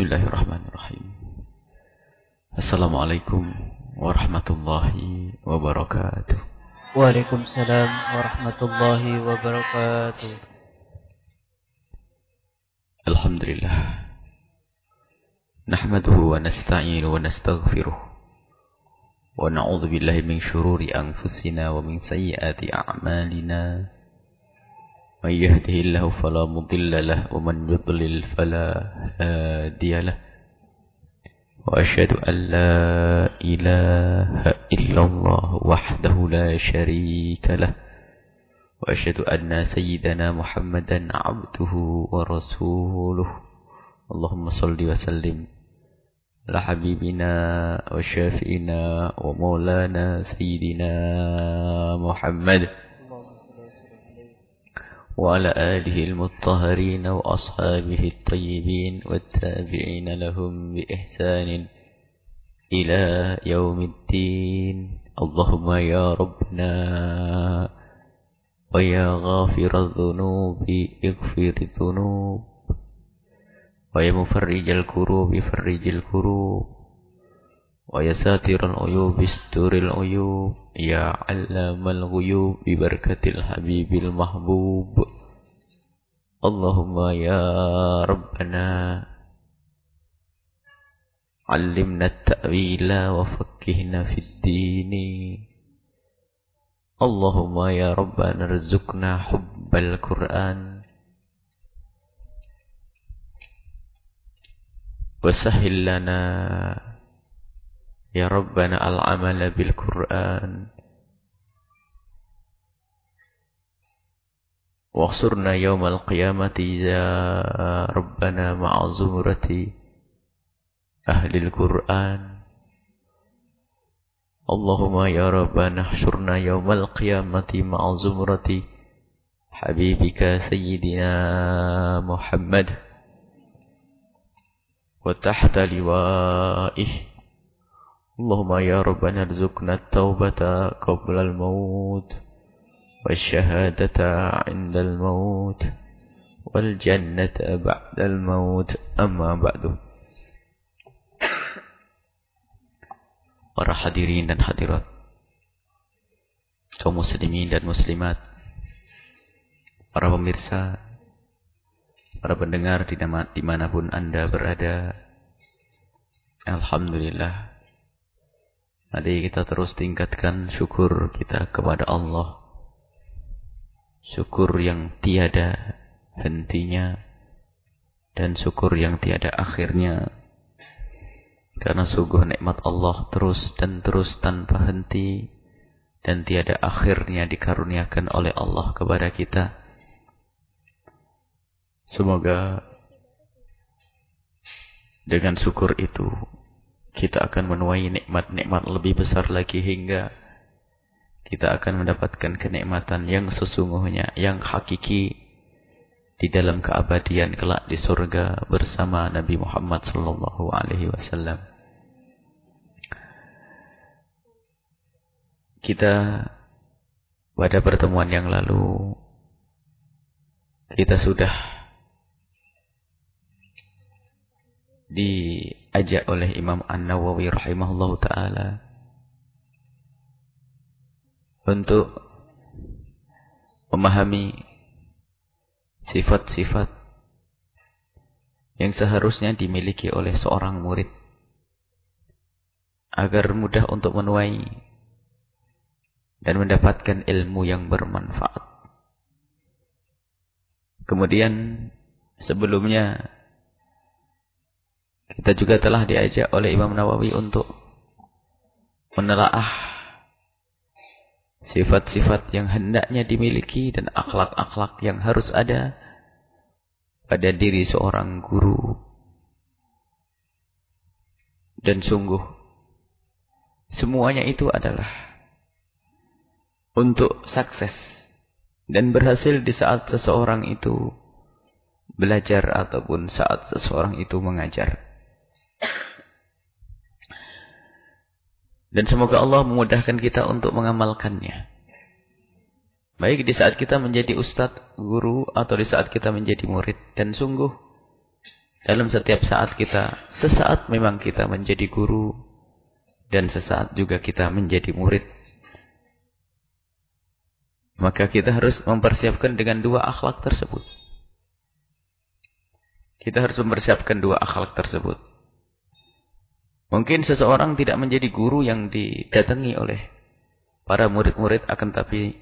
Bismillahirrahmanirrahim. Assalamualaikum warahmatullahi wabarakatuh. Waalaikumsalam warahmatullahi wabarakatuh. Alhamdulillah. Nahmaduhu wa nasta'inu wa nastaghfiruh. Wa na'udzu billahi min shururi anfusina wa min sayyiati a'malina. من يهده الله فلا مضل له ومن يضلل فلا هادي له. وأشهد أن لا إله إلا الله وحده لا شريك له. وأشهد أن سيدنا محمدا عبده ورسوله. اللهم صل وسلم على حبيبنا وشافئنا ومولانا سيدنا محمد. وعلى آله المطهرين وأصحابه الطيبين والتابعين لهم بإحسان إلى يوم الدين. اللهم يا ربنا ويا غافر الذنوب اغفر الذنوب ويا مفرج الكروب فرج الكروب ويا ساتر العيوب استر العيوب يا علام الغيوب ببركة الحبيب المحبوب اللهم يا ربنا علمنا التأويل وفكهنا في الدين اللهم يا ربنا ارزقنا حب القرآن وسهل لنا يا ربنا العمل بالقرآن. واخسرنا يوم القيامة يا ربنا مع زمرة أهل القرآن. اللهم يا ربنا احشرنا يوم القيامة مع زمرة حبيبك سيدنا محمد. وتحت لوائه اللهم يا ربنا ارزقنا التوبة قبل الموت والشهادة عند الموت والجنة بعد الموت أما بعد para hadirin dan hadirat kaum muslimin dan muslimat para pemirsa para pendengar dimanapun anda berada Alhamdulillah Mari kita terus tingkatkan syukur kita kepada Allah. Syukur yang tiada hentinya dan syukur yang tiada akhirnya. Karena sungguh nikmat Allah terus dan terus tanpa henti dan tiada akhirnya dikaruniakan oleh Allah kepada kita. Semoga dengan syukur itu kita akan menuai nikmat-nikmat lebih besar lagi hingga kita akan mendapatkan kenikmatan yang sesungguhnya, yang hakiki di dalam keabadian kelak di surga bersama Nabi Muhammad sallallahu alaihi wasallam. Kita pada pertemuan yang lalu kita sudah diajak oleh Imam An-Nawawi rahimahullah taala untuk memahami sifat-sifat yang seharusnya dimiliki oleh seorang murid agar mudah untuk menuai dan mendapatkan ilmu yang bermanfaat. Kemudian sebelumnya kita juga telah diajak oleh Imam Nawawi untuk menelaah sifat-sifat yang hendaknya dimiliki dan akhlak-akhlak yang harus ada pada diri seorang guru. Dan sungguh, semuanya itu adalah untuk sukses dan berhasil di saat seseorang itu belajar ataupun saat seseorang itu mengajar. Dan semoga Allah memudahkan kita untuk mengamalkannya. Baik di saat kita menjadi ustadz, guru, atau di saat kita menjadi murid. Dan sungguh, Dalam setiap saat kita, sesaat memang kita menjadi guru dan sesaat juga kita menjadi murid. Maka kita harus mempersiapkan dengan dua akhlak tersebut. Kita harus mempersiapkan dua akhlak tersebut. Mungkin seseorang tidak menjadi guru yang didatangi oleh para murid-murid akan tapi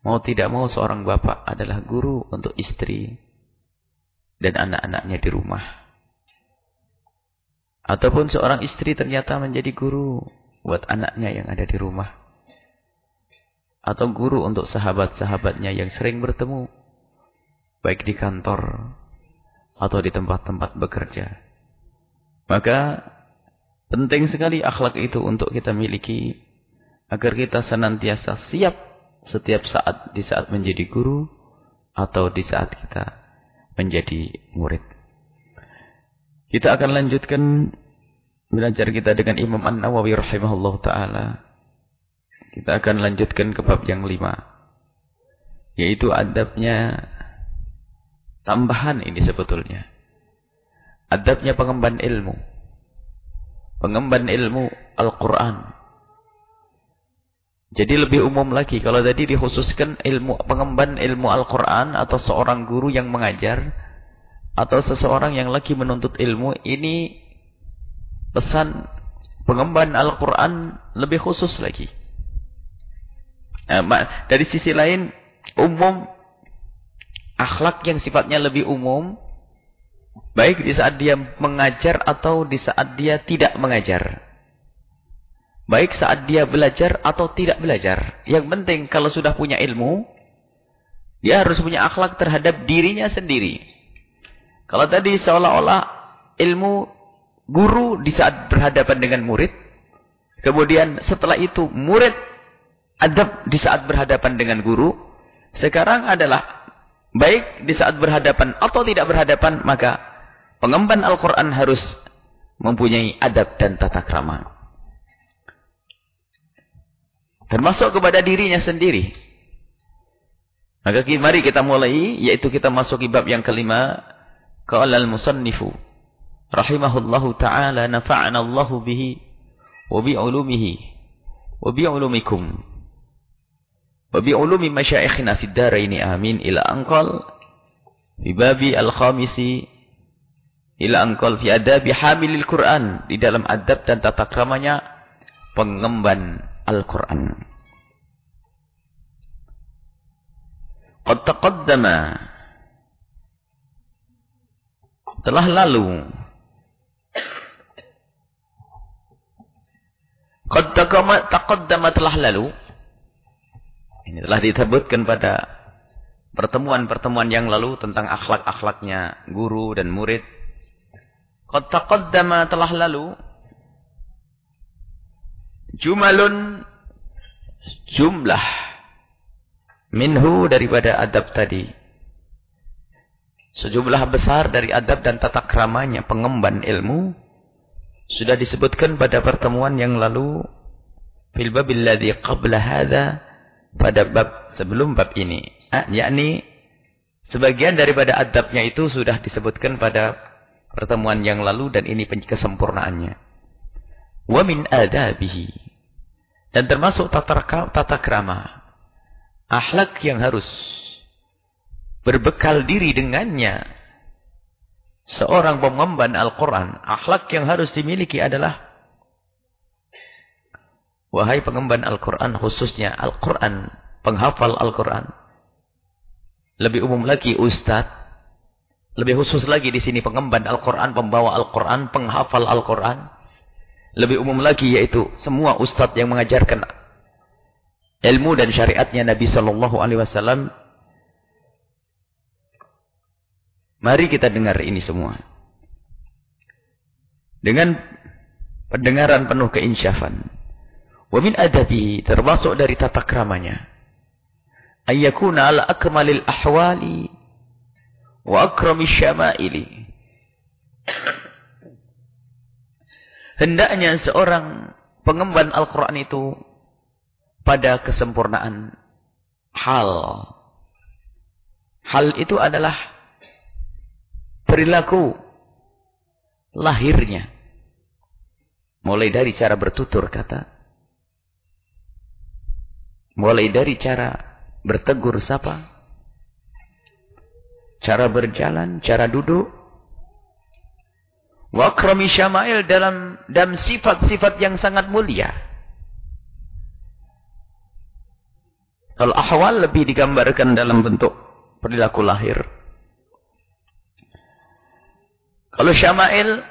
mau tidak mau seorang bapak adalah guru untuk istri dan anak-anaknya di rumah. Ataupun seorang istri ternyata menjadi guru buat anaknya yang ada di rumah. Atau guru untuk sahabat-sahabatnya yang sering bertemu. Baik di kantor atau di tempat-tempat bekerja. Maka penting sekali akhlak itu untuk kita miliki. Agar kita senantiasa siap setiap saat di saat menjadi guru atau di saat kita menjadi murid. Kita akan lanjutkan belajar kita dengan Imam An-Nawawi rahimahullah ta'ala. Kita akan lanjutkan ke bab yang lima. Yaitu adabnya tambahan ini sebetulnya. Adabnya pengemban ilmu. Pengemban ilmu Al-Quran. Jadi lebih umum lagi. Kalau tadi dikhususkan ilmu pengemban ilmu Al-Quran atau seorang guru yang mengajar. Atau seseorang yang lagi menuntut ilmu. Ini pesan pengemban Al-Quran lebih khusus lagi. Nah, dari sisi lain, umum akhlak yang sifatnya lebih umum. Baik di saat dia mengajar atau di saat dia tidak mengajar. Baik saat dia belajar atau tidak belajar. Yang penting kalau sudah punya ilmu, dia harus punya akhlak terhadap dirinya sendiri. Kalau tadi seolah-olah ilmu guru di saat berhadapan dengan murid, kemudian setelah itu murid adab di saat berhadapan dengan guru, sekarang adalah baik di saat berhadapan atau tidak berhadapan, maka pengemban Al-Quran harus mempunyai adab dan tata krama. Termasuk kepada dirinya sendiri. Maka mari kita mulai, yaitu kita masuk bab yang kelima. Qala al-musannifu. Rahimahullahu ta'ala nafa'ana Allahu bihi. Wa bi'ulumihi. Wa bi'ulumikum. Wa bi'ulumi masyaikhina fid daraini amin. Ila angkal. Fi babi al-khamisi. Ila angkal fi adabi hamilil Quran. Di dalam adab dan tata kramanya. Pengemban Al-Quran. Qad taqaddama telah lalu Qad taqaddama telah lalu ini telah disebutkan pada pertemuan-pertemuan yang lalu tentang akhlak-akhlaknya guru dan murid. Qad taqaddama telah lalu jumalun jumlah minhu daripada adab tadi. Sejumlah besar dari adab dan tata keramanya pengemban ilmu sudah disebutkan pada pertemuan yang lalu fil babil ladzi qabla hadza pada bab sebelum bab ini. Ah, yakni sebagian daripada adabnya itu sudah disebutkan pada pertemuan yang lalu dan ini kesempurnaannya. Wa min adabihi. Dan termasuk tata, tata krama. Akhlak yang harus berbekal diri dengannya. Seorang pengemban Al-Quran akhlak yang harus dimiliki adalah wahai pengemban Al-Quran khususnya Al-Quran penghafal Al-Quran. Lebih umum lagi ustadz lebih khusus lagi di sini pengemban Al-Quran pembawa Al-Quran penghafal Al-Quran lebih umum lagi yaitu semua ustadz yang mengajarkan ilmu dan syariatnya Nabi Shallallahu Alaihi Wasallam. Mari kita dengar ini semua. Dengan pendengaran penuh keinsyafan. Wa min adabi termasuk dari tata kramanya. Ayyakuna ala akmalil ahwali wa akrami syama'ili. Hendaknya seorang pengemban Al-Quran itu pada kesempurnaan hal. Hal itu adalah perilaku lahirnya. Mulai dari cara bertutur kata. Mulai dari cara bertegur sapa. Cara berjalan, cara duduk. Wakrami syama'il dalam dalam sifat-sifat yang sangat mulia. Al-ahwal lebih digambarkan dalam bentuk perilaku lahir. Kalau syama'il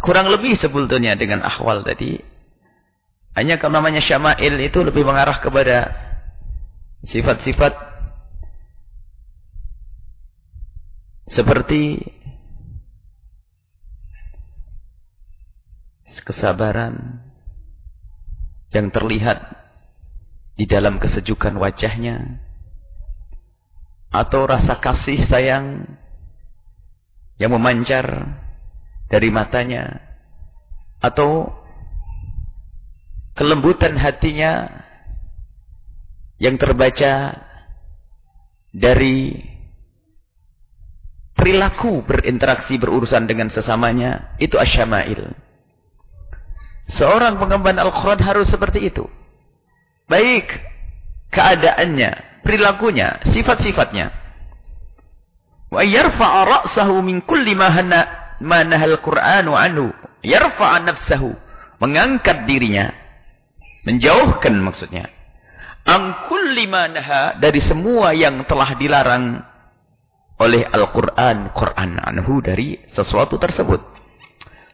kurang lebih sebetulnya dengan ahwal tadi. Hanya kalau namanya syama'il itu lebih mengarah kepada sifat-sifat seperti kesabaran yang terlihat di dalam kesejukan wajahnya atau rasa kasih sayang yang memancar dari matanya atau kelembutan hatinya yang terbaca dari perilaku berinteraksi berurusan dengan sesamanya itu asyamail. Seorang pengemban Al-Quran harus seperti itu. Baik keadaannya, perilakunya, sifat-sifatnya. Wa yarfa'a ra'sahu min nahal Qur'anu anhu. Yarfa'a nafsahu. Mengangkat dirinya. Menjauhkan maksudnya. An kulli ma naha dari semua yang telah dilarang oleh Al-Quran. Quran anhu dari sesuatu tersebut.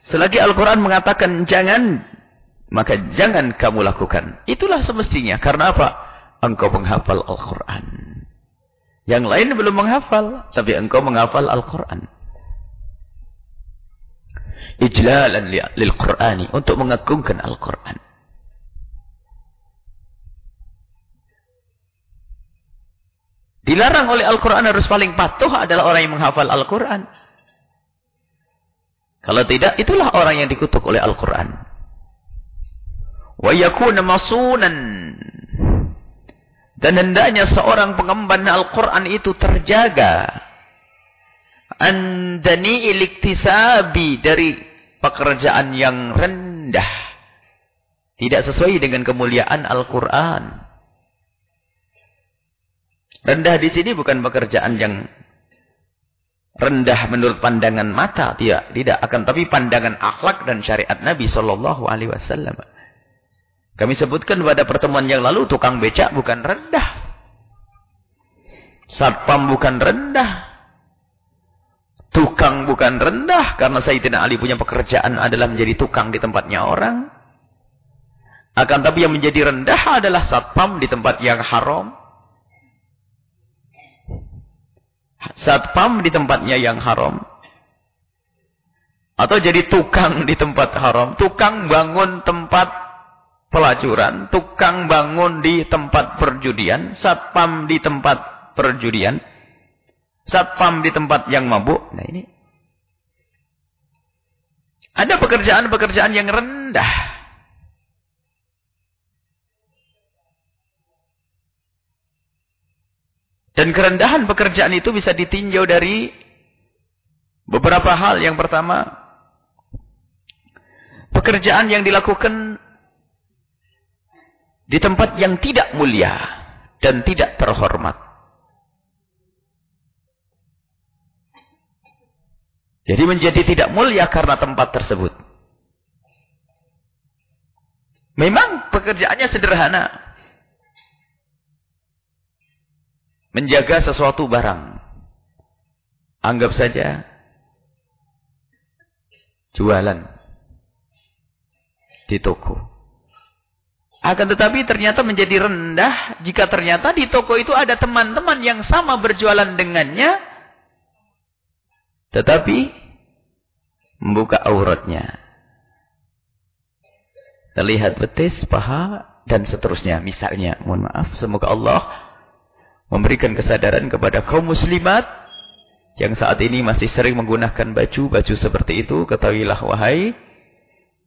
Selagi Al-Quran mengatakan jangan maka jangan kamu lakukan. Itulah semestinya. Karena apa? Engkau menghafal Al-Quran. Yang lain belum menghafal. Tapi engkau menghafal Al-Quran. Ijlalan lil-Qurani. Untuk mengagungkan Al-Quran. Dilarang oleh Al-Quran harus paling patuh adalah orang yang menghafal Al-Quran. Kalau tidak, itulah orang yang dikutuk oleh Al-Quran. Yakuna masunan. Dan hendaknya seorang pengemban Al-Quran itu terjaga. Andani iliktisabi dari pekerjaan yang rendah. Tidak sesuai dengan kemuliaan Al-Quran rendah di sini bukan pekerjaan yang rendah menurut pandangan mata tidak tidak akan tapi pandangan akhlak dan syariat Nabi sallallahu alaihi wasallam kami sebutkan pada pertemuan yang lalu, tukang becak bukan rendah. Satpam bukan rendah. Tukang bukan rendah. Karena Sayyidina Ali punya pekerjaan adalah menjadi tukang di tempatnya orang. Akan tapi yang menjadi rendah adalah satpam di tempat yang haram. Satpam di tempatnya yang haram. Atau jadi tukang di tempat haram. Tukang bangun tempat pelacuran, tukang bangun di tempat perjudian, satpam di tempat perjudian, satpam di tempat yang mabuk. Nah ini. Ada pekerjaan-pekerjaan yang rendah. Dan kerendahan pekerjaan itu bisa ditinjau dari beberapa hal. Yang pertama, pekerjaan yang dilakukan di tempat yang tidak mulia dan tidak terhormat. Jadi menjadi tidak mulia karena tempat tersebut. Memang pekerjaannya sederhana. Menjaga sesuatu barang. Anggap saja jualan di toko. Akan tetapi ternyata menjadi rendah jika ternyata di toko itu ada teman-teman yang sama berjualan dengannya. Tetapi membuka auratnya. Terlihat betis, paha, dan seterusnya. Misalnya, mohon maaf, semoga Allah memberikan kesadaran kepada kaum muslimat yang saat ini masih sering menggunakan baju-baju seperti itu. Ketahuilah wahai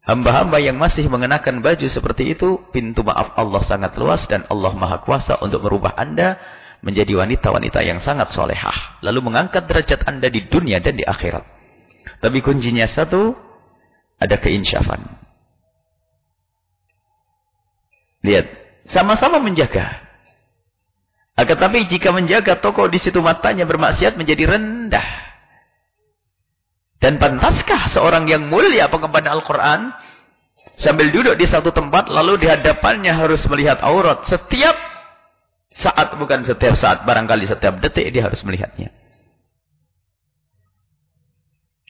Hamba-hamba yang masih mengenakan baju seperti itu, pintu maaf Allah sangat luas dan Allah maha kuasa untuk merubah anda menjadi wanita-wanita yang sangat solehah. Lalu mengangkat derajat anda di dunia dan di akhirat. Tapi kuncinya satu, ada keinsyafan. Lihat, sama-sama menjaga. Akan tapi jika menjaga toko di situ matanya bermaksiat menjadi rendah. Dan pantaskah seorang yang mulia pengemban Al-Quran sambil duduk di satu tempat lalu di hadapannya harus melihat aurat setiap saat bukan setiap saat barangkali setiap detik dia harus melihatnya.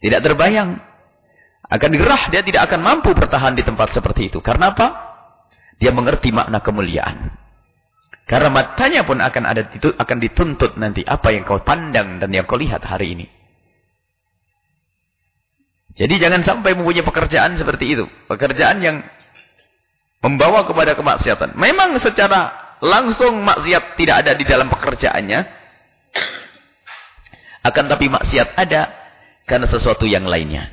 Tidak terbayang. Akan gerah dia tidak akan mampu bertahan di tempat seperti itu. Karena apa? Dia mengerti makna kemuliaan. Karena matanya pun akan ada akan dituntut nanti apa yang kau pandang dan yang kau lihat hari ini. Jadi jangan sampai mempunyai pekerjaan seperti itu. Pekerjaan yang membawa kepada kemaksiatan. Memang secara langsung maksiat tidak ada di dalam pekerjaannya. Akan tapi maksiat ada karena sesuatu yang lainnya.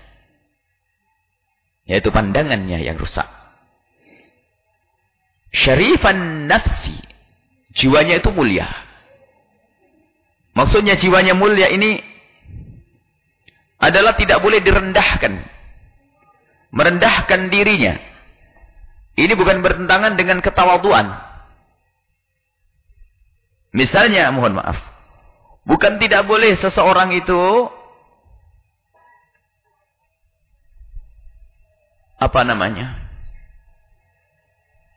Yaitu pandangannya yang rusak. Syarifan nafsi Jiwanya itu mulia. Maksudnya jiwanya mulia ini adalah tidak boleh direndahkan. Merendahkan dirinya. Ini bukan bertentangan dengan ketawaduan. Misalnya, mohon maaf. Bukan tidak boleh seseorang itu apa namanya?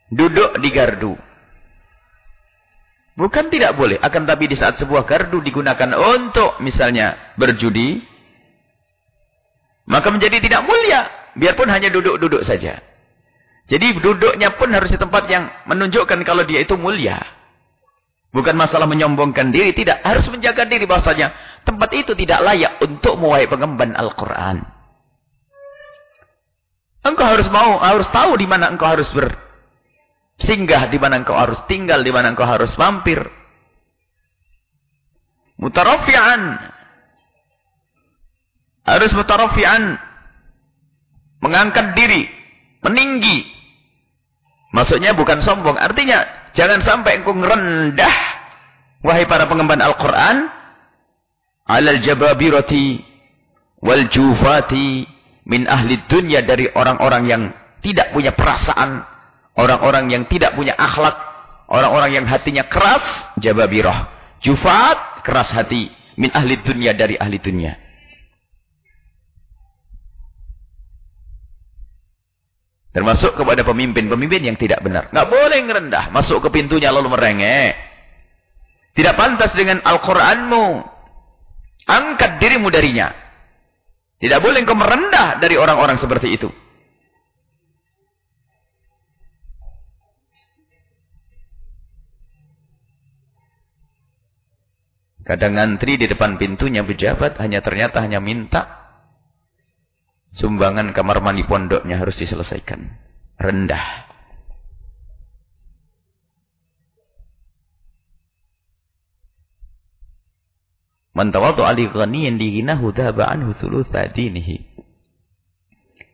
Duduk di gardu. Bukan tidak boleh. Akan tapi di saat sebuah gardu digunakan untuk misalnya berjudi. Maka menjadi tidak mulia. Biarpun hanya duduk-duduk saja. Jadi duduknya pun harus di tempat yang menunjukkan kalau dia itu mulia. Bukan masalah menyombongkan diri. Tidak. Harus menjaga diri bahasanya. Tempat itu tidak layak untuk muai pengemban Al-Quran. Engkau harus mau, harus tahu di mana engkau harus ber, Singgah di mana engkau harus tinggal, di mana engkau harus mampir. Mutarafian. Harus mutarafian. Mengangkat diri. Meninggi. Maksudnya bukan sombong. Artinya, jangan sampai engkau rendah. Wahai para pengemban Al-Quran. Alal jababirati. Wal jufati. Min ahli dunia dari orang-orang yang tidak punya perasaan Orang-orang yang tidak punya akhlak. Orang-orang yang hatinya keras. Jababirah. Jufat. Keras hati. Min ahli dunia dari ahli dunia. Termasuk kepada pemimpin-pemimpin yang tidak benar. Nggak boleh ngerendah. Masuk ke pintunya lalu merengek. Tidak pantas dengan Al-Quranmu. Angkat dirimu darinya. Tidak boleh engkau merendah dari orang-orang seperti itu. Kadang ngantri di depan pintunya pejabat hanya ternyata hanya minta sumbangan kamar mandi pondoknya harus diselesaikan. Rendah. Man tawaddu ali ghaniyin dihinahu dhaba anhu thulutha dinihi.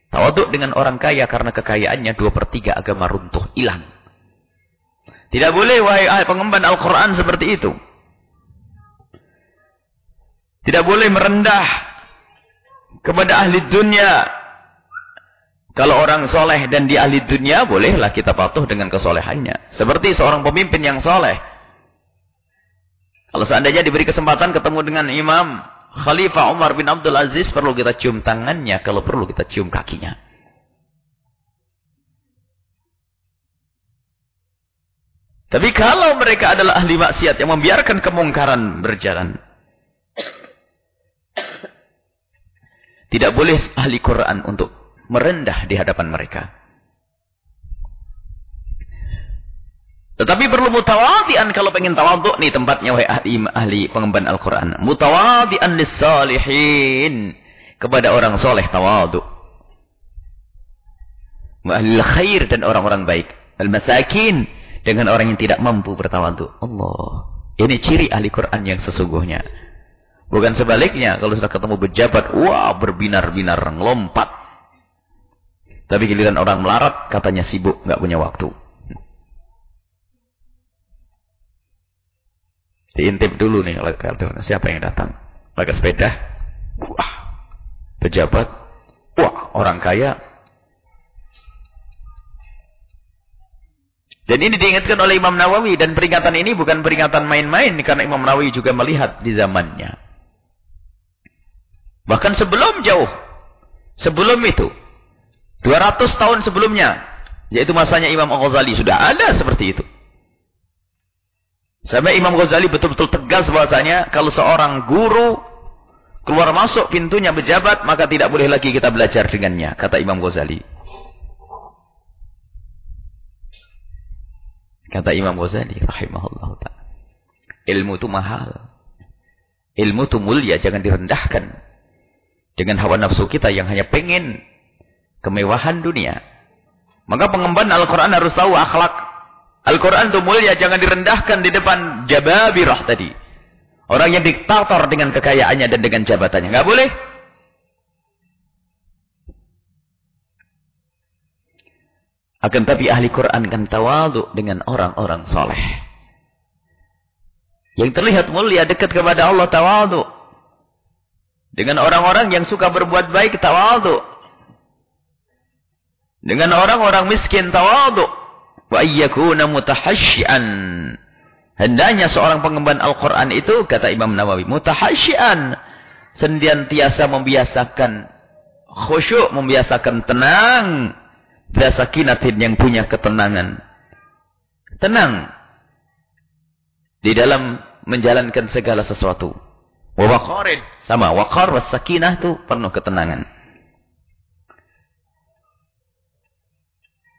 Tawaduk dengan orang kaya karena kekayaannya dua per tiga agama runtuh, hilang. Tidak boleh wahai pengemban Al-Quran seperti itu. Tidak boleh merendah kepada ahli dunia. Kalau orang soleh dan di ahli dunia, bolehlah kita patuh dengan kesolehannya. Seperti seorang pemimpin yang soleh. Kalau seandainya diberi kesempatan ketemu dengan imam Khalifah Umar bin Abdul Aziz, perlu kita cium tangannya. Kalau perlu kita cium kakinya. Tapi kalau mereka adalah ahli maksiat yang membiarkan kemungkaran berjalan. Tidak boleh ahli Quran untuk merendah di hadapan mereka. Tetapi perlu mutawadian kalau pengen tawaduk nih tempatnya wahai ahli, ahli pengemban Al-Quran. Mutawadian salihin kepada orang soleh tawaduk. Ahli khair dan orang-orang baik. Al-masakin dengan orang yang tidak mampu bertawaduk. Allah. Ini ciri ahli Quran yang sesungguhnya. Bukan sebaliknya, kalau sudah ketemu pejabat, wah berbinar-binar, ngelompat. Tapi giliran orang melarat, katanya sibuk, nggak punya waktu. Diintip dulu nih, siapa yang datang. Pakai sepeda, wah, pejabat, wah orang kaya. Dan ini diingatkan oleh Imam Nawawi dan peringatan ini bukan peringatan main-main karena Imam Nawawi juga melihat di zamannya. Bahkan sebelum jauh, sebelum itu, 200 tahun sebelumnya, yaitu masanya Imam Al-Ghazali sudah ada seperti itu. Sampai Imam Ghazali betul-betul tegas bahwasanya kalau seorang guru keluar masuk pintunya pejabat maka tidak boleh lagi kita belajar dengannya kata Imam Ghazali. Kata Imam Ghazali rahimahullah taala. Ilmu itu mahal. Ilmu itu mulia jangan direndahkan. Dengan hawa nafsu kita yang hanya pengen kemewahan dunia. Maka pengemban Al-Quran harus tahu akhlak Al-Quran itu mulia, jangan direndahkan di depan jababirah tadi. Orang yang diktator dengan kekayaannya dan dengan jabatannya. Nggak boleh. Akan tapi ahli Quran kan tawadu dengan orang-orang soleh. Yang terlihat mulia dekat kepada Allah tawadu. Dengan orang-orang yang suka berbuat baik tawadu. Dengan orang-orang miskin tawadu. Wa ayyakuna mutahasyian hendaknya seorang pengemban Al-Qur'an itu kata Imam Nawawi mutahasyian senantiasa membiasakan khusyuk membiasakan tenang. Kinatin yang punya ketenangan. Tenang. Di dalam menjalankan segala sesuatu wa waqarin sama waqar was sakinah itu penuh ketenangan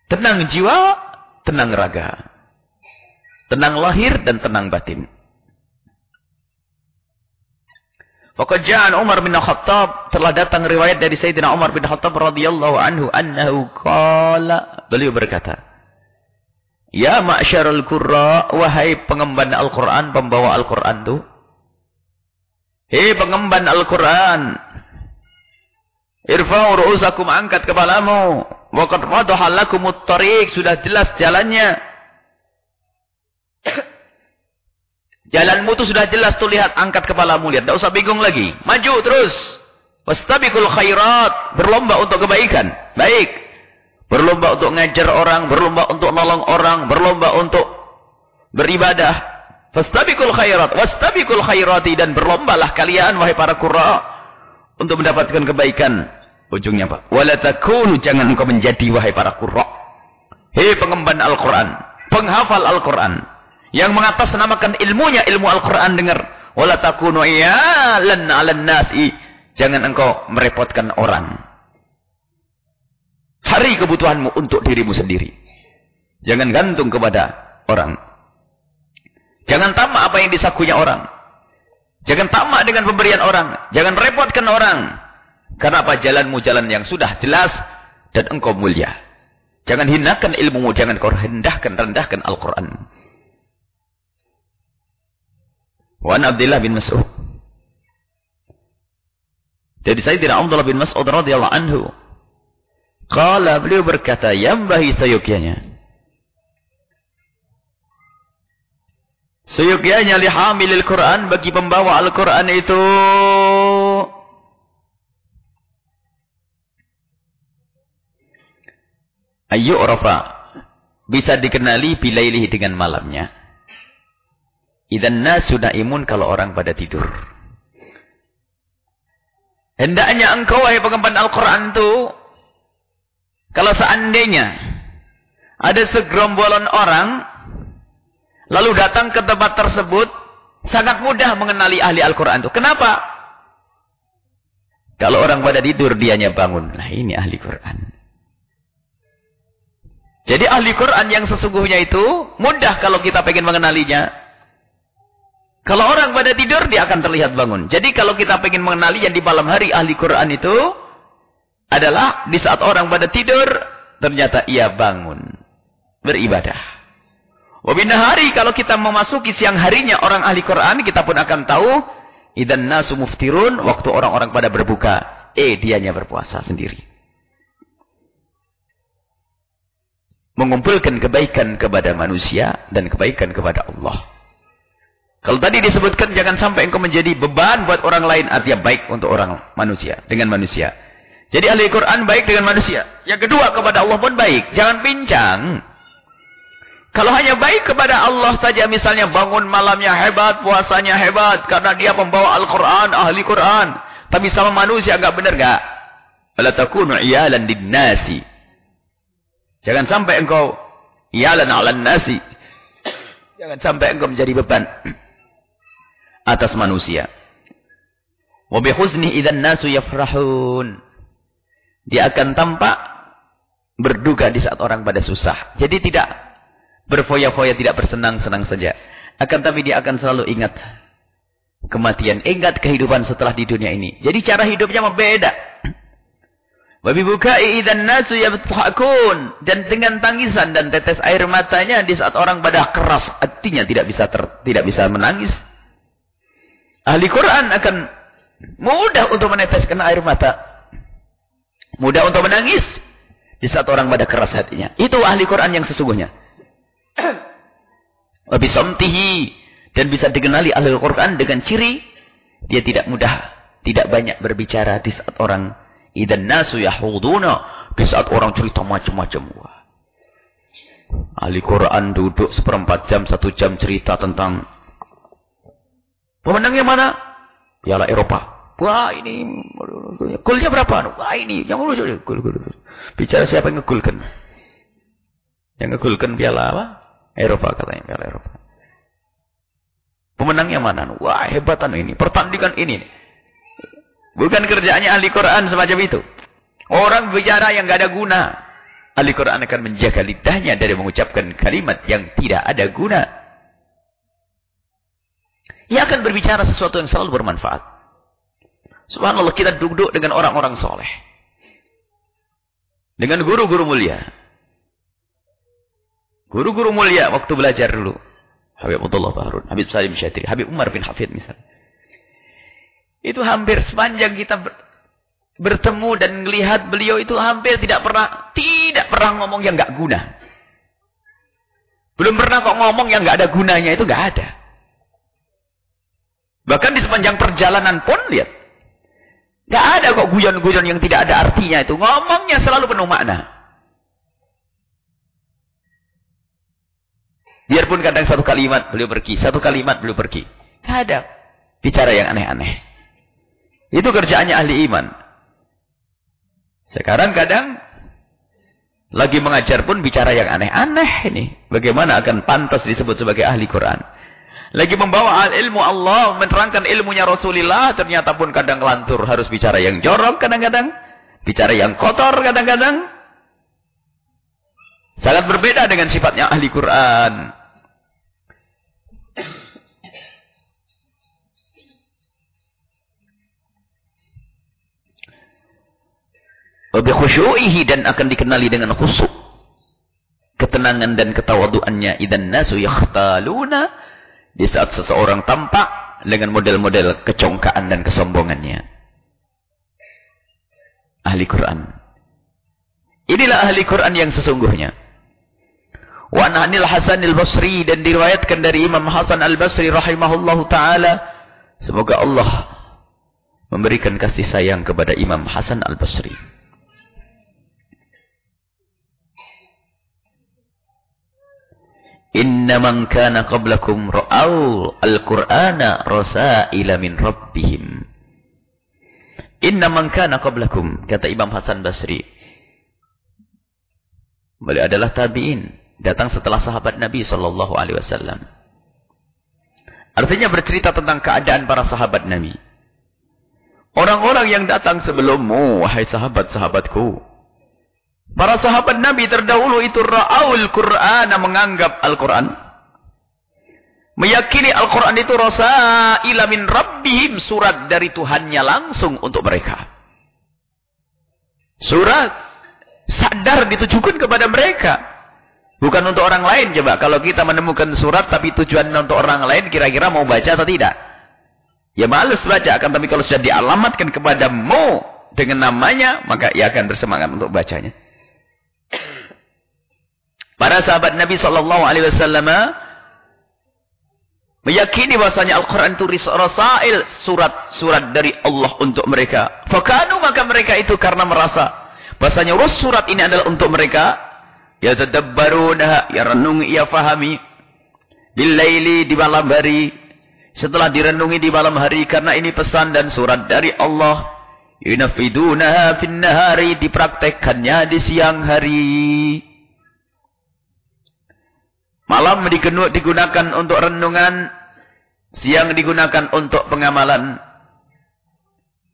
tenang jiwa tenang raga. Tenang lahir dan tenang batin. Pekerjaan Umar bin Khattab telah datang riwayat dari Sayyidina Umar bin Khattab radhiyallahu anhu annahu qala beliau berkata Ya ma'syarul qurra wahai pengemban Al-Qur'an pembawa Al-Qur'an tu Hei pengemban Al-Qur'an Irfa'u ru'usakum angkat kepalamu. Wa qad wadaha lakumut tariq sudah jelas jalannya. Jalanmu itu sudah jelas tuh lihat angkat kepalamu lihat, enggak usah bingung lagi. Maju terus. Wastabiqul khairat, berlomba untuk kebaikan. Baik. Berlomba untuk ngajar orang, berlomba untuk nolong orang, berlomba untuk beribadah. Fastabiqul khairat, wastabiqul khairati dan berlombalah kalian wahai para qurra untuk mendapatkan kebaikan. Ujungnya apa? Wala takunu jangan engkau menjadi wahai para qurra. Hei pengemban Al-Qur'an, penghafal Al-Qur'an yang mengatasnamakan ilmunya ilmu Al-Qur'an dengar. Wala takunu iyalan 'alan nasi. Jangan engkau merepotkan orang. Cari kebutuhanmu untuk dirimu sendiri. Jangan gantung kepada orang. Jangan tamak apa yang disakunya orang. Jangan tamak dengan pemberian orang. Jangan repotkan orang. Karena apa? Jalanmu jalan yang sudah jelas dan engkau mulia. Jangan hinakan ilmumu, jangan kau rendahkan, rendahkan Al-Quran. Wan Abdullah bin Mas'ud. Jadi saya tidak Abdullah bin Mas'ud radhiyallahu anhu. Qala beliau berkata, yang bahi sayukyanya. Sayukyanya lihamilil Quran bagi pembawa Al-Quran itu Ayu rafa bisa dikenali bilailihi dengan malamnya. Idan sudah imun kalau orang pada tidur. Hendaknya engkau wahai pengemban Al-Quran itu. Kalau seandainya ada segerombolan orang. Lalu datang ke tempat tersebut. Sangat mudah mengenali ahli Al-Quran itu. Kenapa? Kalau orang pada tidur dianya bangun. Nah ini ahli Quran. Jadi ahli Quran yang sesungguhnya itu mudah kalau kita pengen mengenalinya. Kalau orang pada tidur dia akan terlihat bangun. Jadi kalau kita pengen mengenali yang di malam hari ahli Quran itu adalah di saat orang pada tidur ternyata ia bangun beribadah. Wabina hari kalau kita memasuki siang harinya orang ahli Quran kita pun akan tahu idan nasu muftirun waktu orang-orang pada berbuka eh dianya berpuasa sendiri. mengumpulkan kebaikan kepada manusia dan kebaikan kepada Allah. Kalau tadi disebutkan jangan sampai engkau menjadi beban buat orang lain. Artinya baik untuk orang manusia. Dengan manusia. Jadi ahli Quran baik dengan manusia. Yang kedua kepada Allah pun baik. Jangan pincang. Kalau hanya baik kepada Allah saja misalnya bangun malamnya hebat, puasanya hebat. Karena dia pembawa Al-Quran, ahli Quran. Tapi sama manusia enggak benar enggak? Ala takunu iyalan nasi. Jangan sampai engkau iyalan ala nasi. Jangan sampai engkau menjadi beban atas manusia. Wa bihusni idzan nasu yafrahun. Dia akan tampak berduka di saat orang pada susah. Jadi tidak berfoya-foya, tidak bersenang-senang saja. Akan tapi dia akan selalu ingat kematian. Ingat kehidupan setelah di dunia ini. Jadi cara hidupnya berbeda. Wabi bukai idan nasu yabthakun dan dengan tangisan dan tetes air matanya di saat orang pada keras hatinya tidak bisa ter, tidak bisa menangis. Ahli Quran akan mudah untuk meneteskan air mata. Mudah untuk menangis di saat orang pada keras hatinya. Itu ahli Quran yang sesungguhnya. Wabi somtihi dan bisa dikenali ahli Quran dengan ciri dia tidak mudah, tidak banyak berbicara di saat orang Idan nasu yahuduna. Di saat orang cerita macam-macam. Ahli Quran duduk seperempat jam, satu jam cerita tentang pemenangnya mana? Piala Eropa. Wah ini, kulnya berapa? Wah ini, yang lucu. Bicara siapa yang ngegulkan? Yang ngegulkan piala apa? Eropa katanya, piala Eropa. Pemenangnya mana? Wah hebatan ini, pertandingan ini. Bukan kerjaannya ahli Quran semacam itu. Orang bicara yang gak ada guna. Ahli Quran akan menjaga lidahnya dari mengucapkan kalimat yang tidak ada guna. Ia akan berbicara sesuatu yang selalu bermanfaat. Subhanallah kita duduk dengan orang-orang soleh. Dengan guru-guru mulia. Guru-guru mulia waktu belajar dulu. Habib Abdullah Bahrun, Habib Salim Syatiri, Habib Umar bin Hafid misalnya. Itu hampir sepanjang kita bertemu dan melihat beliau itu hampir tidak pernah tidak pernah ngomong yang nggak guna. Belum pernah kok ngomong yang nggak ada gunanya itu nggak ada. Bahkan di sepanjang perjalanan pun lihat. nggak ada kok guyon-guyon yang tidak ada artinya itu. Ngomongnya selalu penuh makna. Biarpun kadang satu kalimat beliau pergi, satu kalimat beliau pergi. Ada. Bicara yang aneh-aneh. Itu kerjaannya ahli iman. Sekarang kadang lagi mengajar pun bicara yang aneh-aneh ini. Bagaimana akan pantas disebut sebagai ahli Quran. Lagi membawa ilmu Allah, menerangkan ilmunya Rasulullah, ternyata pun kadang lantur harus bicara yang jorok kadang-kadang. Bicara yang kotor kadang-kadang. Sangat berbeda dengan sifatnya ahli Quran. Wabikhusyu'ihi dan akan dikenali dengan khusyuk. Ketenangan dan ketawaduannya. Idan nasu yakhtaluna. Di saat seseorang tampak dengan model-model kecongkaan dan kesombongannya. Ahli Quran. Inilah ahli Quran yang sesungguhnya. Wa anil Hasan al-Basri dan diriwayatkan dari Imam Hasan al-Basri rahimahullahu taala semoga Allah memberikan kasih sayang kepada Imam Hasan al-Basri. Inna man kana qablakum ra'au al-Qur'ana rasaila min rabbihim. Inna man kana qablakum kata Imam Hasan Basri. Beliau adalah tabi'in, datang setelah sahabat Nabi sallallahu alaihi wasallam. Artinya bercerita tentang keadaan para sahabat Nabi. Orang-orang yang datang sebelummu, wahai sahabat-sahabatku. Para sahabat Nabi terdahulu itu ra'aul Qur'an menganggap Al-Quran. Meyakini Al-Quran itu rasaila min rabbihim. Surat dari Tuhannya langsung untuk mereka. Surat sadar ditujukan kepada mereka. Bukan untuk orang lain coba. Kalau kita menemukan surat tapi tujuan untuk orang lain kira-kira mau baca atau tidak. Ya males baca. Akan tapi kalau sudah dialamatkan kepadamu dengan namanya. Maka ia akan bersemangat untuk bacanya. Para sahabat Nabi sallallahu alaihi wasallam Meyakini bahasanya Al-Quran itu rasail. Surat-surat dari Allah untuk mereka. Fakanu maka mereka itu karena merasa. Bahasanya urus surat ini adalah untuk mereka. Ya tadabbarunaha. Ya renungi, ya fahami. Bilaili di malam hari. Setelah direnungi di malam hari. Karena ini pesan dan surat dari Allah. Yunafidunaha fin nahari. Dipraktekkannya di siang hari. Malam digunakan untuk renungan. Siang digunakan untuk pengamalan.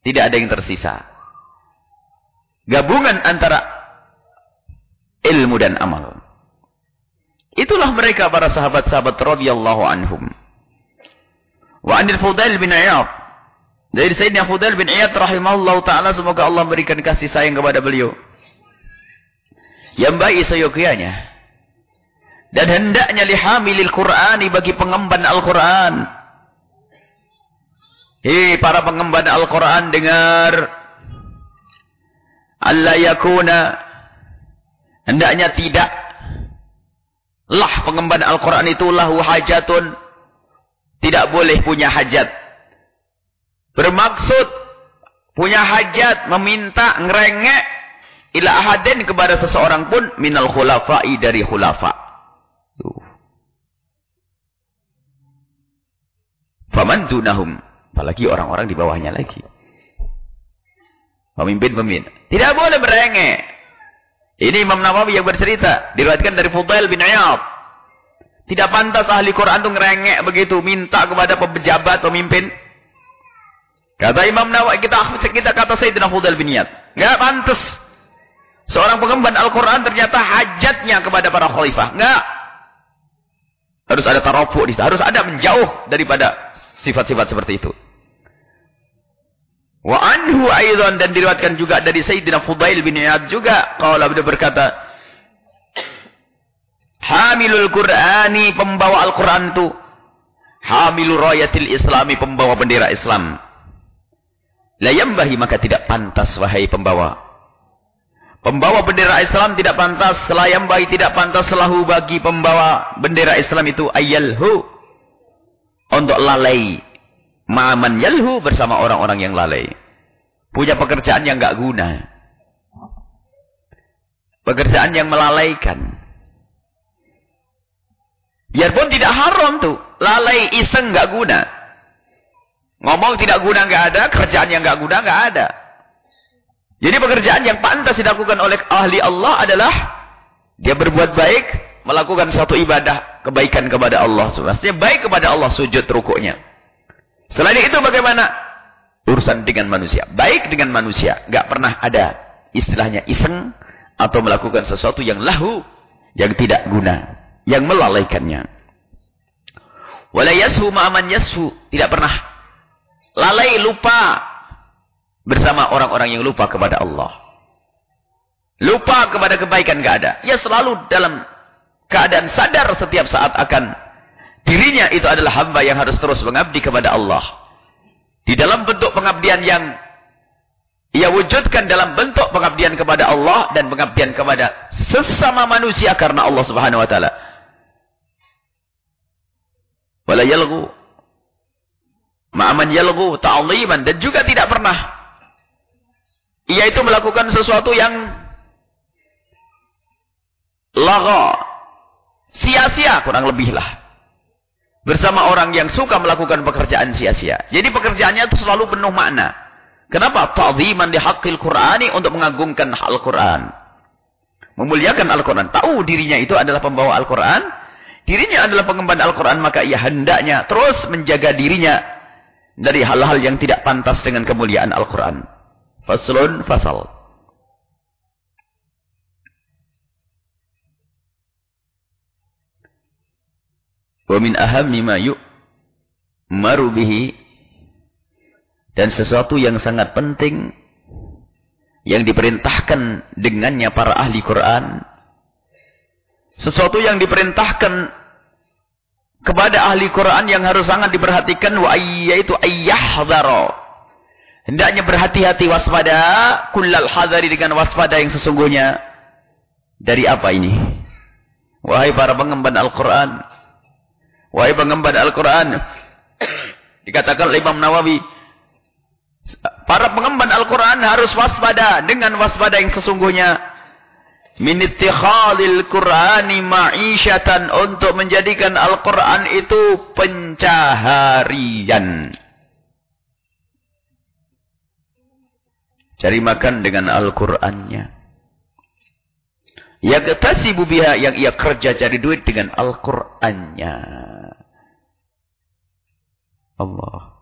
Tidak ada yang tersisa. Gabungan antara ilmu dan amal. Itulah mereka para sahabat-sahabat radhiyallahu anhum. Wa anil Fudail bin Iyad. Dari Sayyidina Fudail bin Iyad rahimahullahu taala semoga Allah berikan kasih sayang kepada beliau. Yang baik seyogianya. Dan hendaknya lihamilil Qur'ani bagi pengemban Al-Quran. Hei para pengemban Al-Quran dengar. Allah yakuna. Hendaknya tidak. Lah pengemban Al-Quran itu lahu hajatun. Tidak boleh punya hajat. Bermaksud. Punya hajat. Meminta ngerengek. Ila ahadin kepada seseorang pun. Minal khulafai dari khulafa. Faman dunahum. Apalagi orang-orang di bawahnya lagi. Pemimpin-pemimpin. Tidak boleh merengek. Ini Imam Nawawi yang bercerita. Diriwayatkan dari Fudail bin Iyad. Tidak pantas ahli Quran itu ngerengek begitu. Minta kepada pejabat, pemimpin. Kata Imam Nawawi, kita, kita kata Sayyidina Fudail bin Iyad. Tidak pantas. Seorang pengemban Al-Quran ternyata hajatnya kepada para khalifah. Enggak. Harus ada tarafu di. Harus ada menjauh daripada sifat-sifat seperti itu. Wa anhu aidan dan diriwayatkan juga dari Sayyidina Fudail bin Iyad juga qala beliau berkata Hamilul Qur'ani pembawa Al-Qur'an itu hamilur rayatil islami pembawa bendera Islam. La yambahi maka tidak pantas wahai pembawa Pembawa bendera Islam tidak pantas, selayam bayi tidak pantas selahu bagi pembawa bendera Islam itu ayalhu. Untuk lalai. Ma'aman yalhu bersama orang-orang yang lalai. Punya pekerjaan yang enggak guna. Pekerjaan yang melalaikan. Biarpun tidak haram tuh. Lalai iseng enggak guna. Ngomong tidak guna enggak ada, kerjaan yang enggak guna enggak ada. Jadi pekerjaan yang pantas dilakukan oleh ahli Allah adalah dia berbuat baik, melakukan satu ibadah kebaikan kepada Allah. Sebenarnya baik kepada Allah sujud rukuknya. Selain itu bagaimana? Urusan dengan manusia. Baik dengan manusia. Gak pernah ada istilahnya iseng atau melakukan sesuatu yang lahu, yang tidak guna, yang melalaikannya. Wala ma'aman yashu. Tidak pernah lalai lupa bersama orang-orang yang lupa kepada Allah. Lupa kepada kebaikan gak ada. Ia selalu dalam keadaan sadar setiap saat akan dirinya itu adalah hamba yang harus terus mengabdi kepada Allah. Di dalam bentuk pengabdian yang ia wujudkan dalam bentuk pengabdian kepada Allah dan pengabdian kepada sesama manusia karena Allah Subhanahu wa taala. Wala yalghu ma'aman yalghu dan juga tidak pernah ia itu melakukan sesuatu yang laga. Sia-sia kurang lebih lah. Bersama orang yang suka melakukan pekerjaan sia-sia. Jadi pekerjaannya itu selalu penuh makna. Kenapa? Ta'ziman haqqil Qur'ani untuk mengagungkan Al-Quran. Memuliakan Al-Quran. Tahu dirinya itu adalah pembawa Al-Quran. Dirinya adalah pengemban Al-Quran. Maka ia hendaknya terus menjaga dirinya. Dari hal-hal yang tidak pantas dengan kemuliaan Al-Quran. Faslun fasal. Wa min ahammi ma dan sesuatu yang sangat penting yang diperintahkan dengannya para ahli Quran sesuatu yang diperintahkan kepada ahli Quran yang harus sangat diperhatikan wa yaitu ayyahdhara Hendaknya berhati-hati waspada. Kullal hadari dengan waspada yang sesungguhnya. Dari apa ini? Wahai para pengemban Al-Quran. Wahai pengemban Al-Quran. Dikatakan oleh Imam Nawawi. Para pengemban Al-Quran harus waspada dengan waspada yang sesungguhnya. Min ittikhadil Qur'ani ma'isyatan untuk menjadikan Al-Quran itu pencaharian. Cari makan dengan Al-Qur'annya. Yagtasibu biha yang ia kerja cari duit dengan Al-Qur'annya. Allah.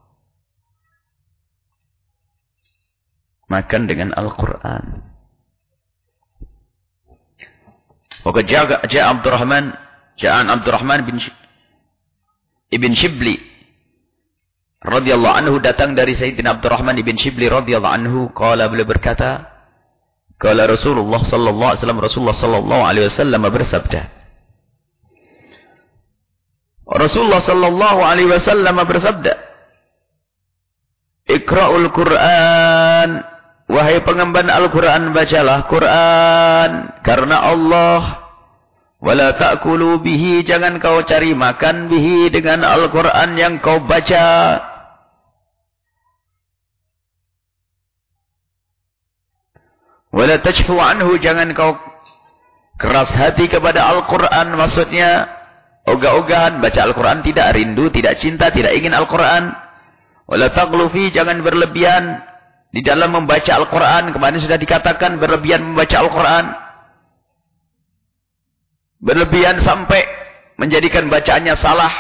Makan dengan Al-Qur'an. Waqad ja'a ja Abdurrahman ja'an Abdurrahman bin Ibn Shibli radhiyallahu anhu datang dari Sayyidina Abdurrahman bin Shibli radhiyallahu anhu qala beliau berkata qala Rasulullah sallallahu alaihi wasallam Rasulullah sallallahu alaihi wasallam bersabda Rasulullah sallallahu alaihi wasallam bersabda Iqra'ul Qur'an. Wahai pengemban Al-Qur'an bacalah Qur'an karena Allah. Wala ta'kulu bihi jangan kau cari makan bihi dengan Al-Qur'an yang kau baca. Wala tajfu anhu jangan kau keras hati kepada Al-Quran. Maksudnya ogah-ogahan baca Al-Quran tidak rindu, tidak cinta, tidak ingin Al-Quran. Wala taglufi jangan berlebihan di dalam membaca Al-Quran. Kemarin sudah dikatakan berlebihan membaca Al-Quran. Berlebihan sampai menjadikan bacaannya salah.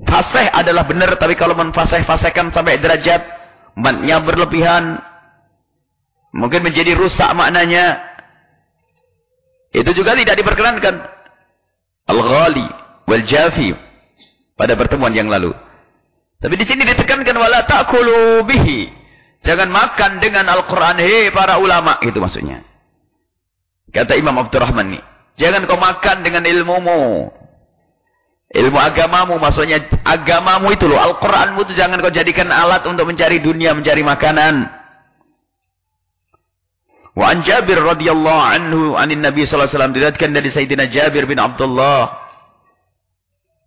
Fasih adalah benar, tapi kalau menfasih-fasihkan sampai derajat, matnya berlebihan, Mungkin menjadi rusak maknanya. Itu juga tidak diperkenankan. Al-ghali wal-jafi pada pertemuan yang lalu. Tapi di sini ditekankan wala ta'kulu bihi. Jangan makan dengan Al-Qur'an hei para ulama itu maksudnya. Kata Imam Abdurrahman ni, jangan kau makan dengan ilmumu. Ilmu agamamu maksudnya agamamu itu loh, Al-Qur'anmu itu jangan kau jadikan alat untuk mencari dunia, mencari makanan. Wa an Jabir radhiyallahu anhu anin Nabi sallallahu alaihi wasallam diriwayatkan dari Sayyidina Jabir bin Abdullah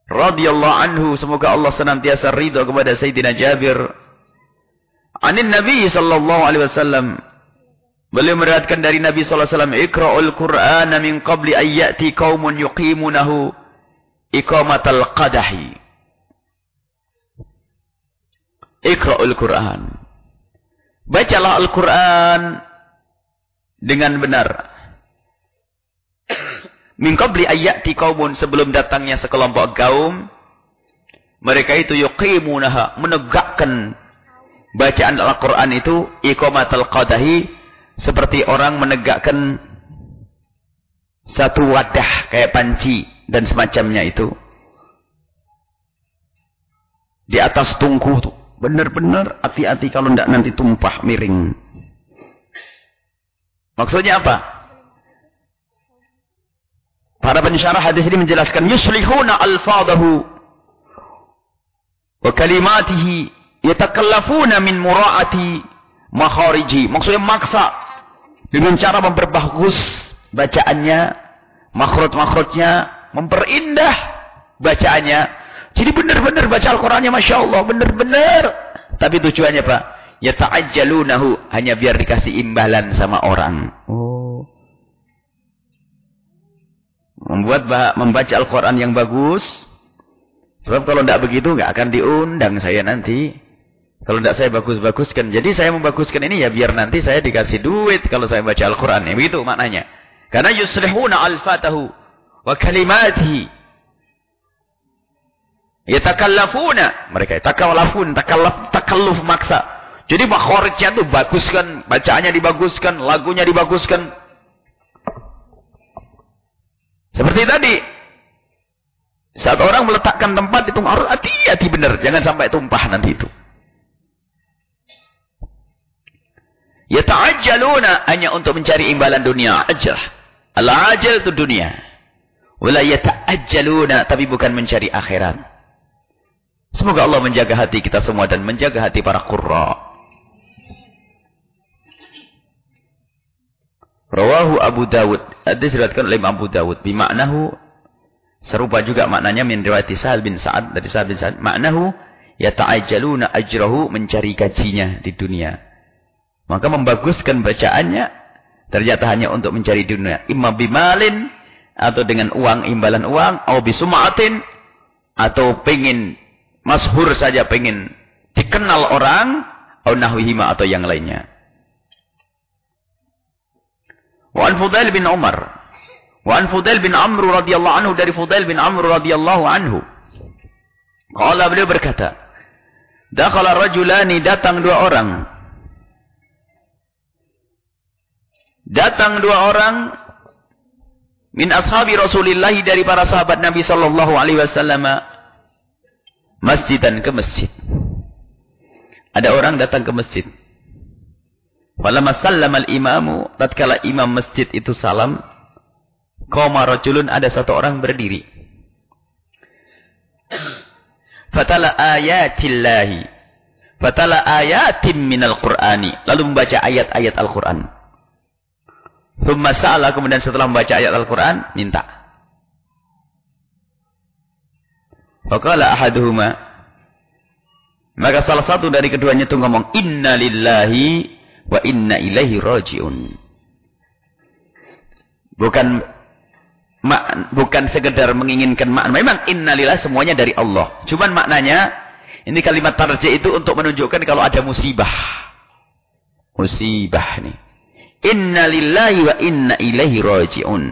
radhiyallahu anhu semoga Allah senantiasa ridha kepada Sayyidina Jabir anin Nabi sallallahu alaihi wasallam beliau meriwayatkan dari Nabi sallallahu alaihi wasallam iqra'ul Qur'ana min qabli an ya'ti qaumun yuqimunahu iqamatal qadahi Iqra'ul Qur'an Bacalah Al-Qur'an dengan benar. Min qabli ayyati qaumun sebelum datangnya sekelompok kaum mereka itu yuqimunaha menegakkan bacaan Al-Qur'an itu iqamatul qadahi seperti orang menegakkan satu wadah kayak panci dan semacamnya itu di atas tungku tuh benar-benar hati-hati kalau tidak nanti tumpah miring Maksudnya apa? Para pensyarah hadis ini menjelaskan yuslihuna alfadahu wa kalimatihi yatakallafuna min mura'ati makhariji. Maksudnya maksa dengan cara memperbagus bacaannya, makhraj-makhrajnya, memperindah bacaannya. Jadi benar-benar baca Al-Qur'annya Masya Allah, benar-benar. Tapi tujuannya Pak, yata'ajjalunahu hanya biar dikasih imbalan sama orang. Oh. Membuat membaca Al-Qur'an yang bagus. Sebab kalau tidak begitu nggak akan diundang saya nanti. Kalau tidak saya bagus-baguskan. Jadi saya membaguskan ini ya biar nanti saya dikasih duit kalau saya baca Al-Qur'an. Ya, begitu maknanya. Karena yuslihuna al-fatahu wa kalimatihi. Yatakallafuna. Mereka takallafun, takallaf, takalluf maksa. Jadi makhorijnya itu baguskan, bacaannya dibaguskan, lagunya dibaguskan. Seperti tadi. Saat orang meletakkan tempat itu harus hati-hati benar. Jangan sampai tumpah nanti itu. Ya ta'ajjaluna hanya untuk mencari imbalan dunia. Ajal. Al-ajal itu dunia. Wala yata'ajjaluna tapi bukan mencari akhirat. Semoga Allah menjaga hati kita semua dan menjaga hati para qurra. Rawahu Abu Dawud. Hadis diriwayatkan oleh Abu Dawud. Bimaknahu Serupa juga maknanya min riwayat Sa'ad bin Sa'ad dari Sa'ad bin Sa'ad. Maknahu yata'ajjaluna ajrahu mencari gajinya di dunia. Maka membaguskan bacaannya ternyata hanya untuk mencari dunia. Imma bimalin atau dengan uang, imbalan uang, atau bisum'atin atau pengen masyhur saja, pengen dikenal orang, atau nahwihima atau yang lainnya. Wa an Fudail bin Umar Wa an Fudail bin Amr radhiyallahu anhu dari Fudail bin Amr radhiyallahu anhu. Qala beliau berkata, Dakhala rajulani datang dua orang. Datang dua orang min ashabi Rasulillah dari para sahabat Nabi sallallahu alaihi wasallam masjidan ke masjid. Ada orang datang ke masjid. Falamma sallama al-imamu tatkala imam masjid itu salam Qoma rajulun ada satu orang berdiri. Fatala ayatillahi. Fatala ayatim minal Qur'ani. Lalu membaca ayat-ayat Al-Quran. Thumma sa'ala kemudian setelah membaca ayat Al-Quran, minta. Faqala ahaduhuma. Maka salah satu dari keduanya itu ngomong, Inna lillahi wa inna ilaihi raji'un. Bukan mak, bukan sekedar menginginkan makna. Memang innalillah semuanya dari Allah. Cuman maknanya, ini kalimat tarji itu untuk menunjukkan kalau ada musibah. Musibah nih. Innalillahi wa inna ilaihi raji'un.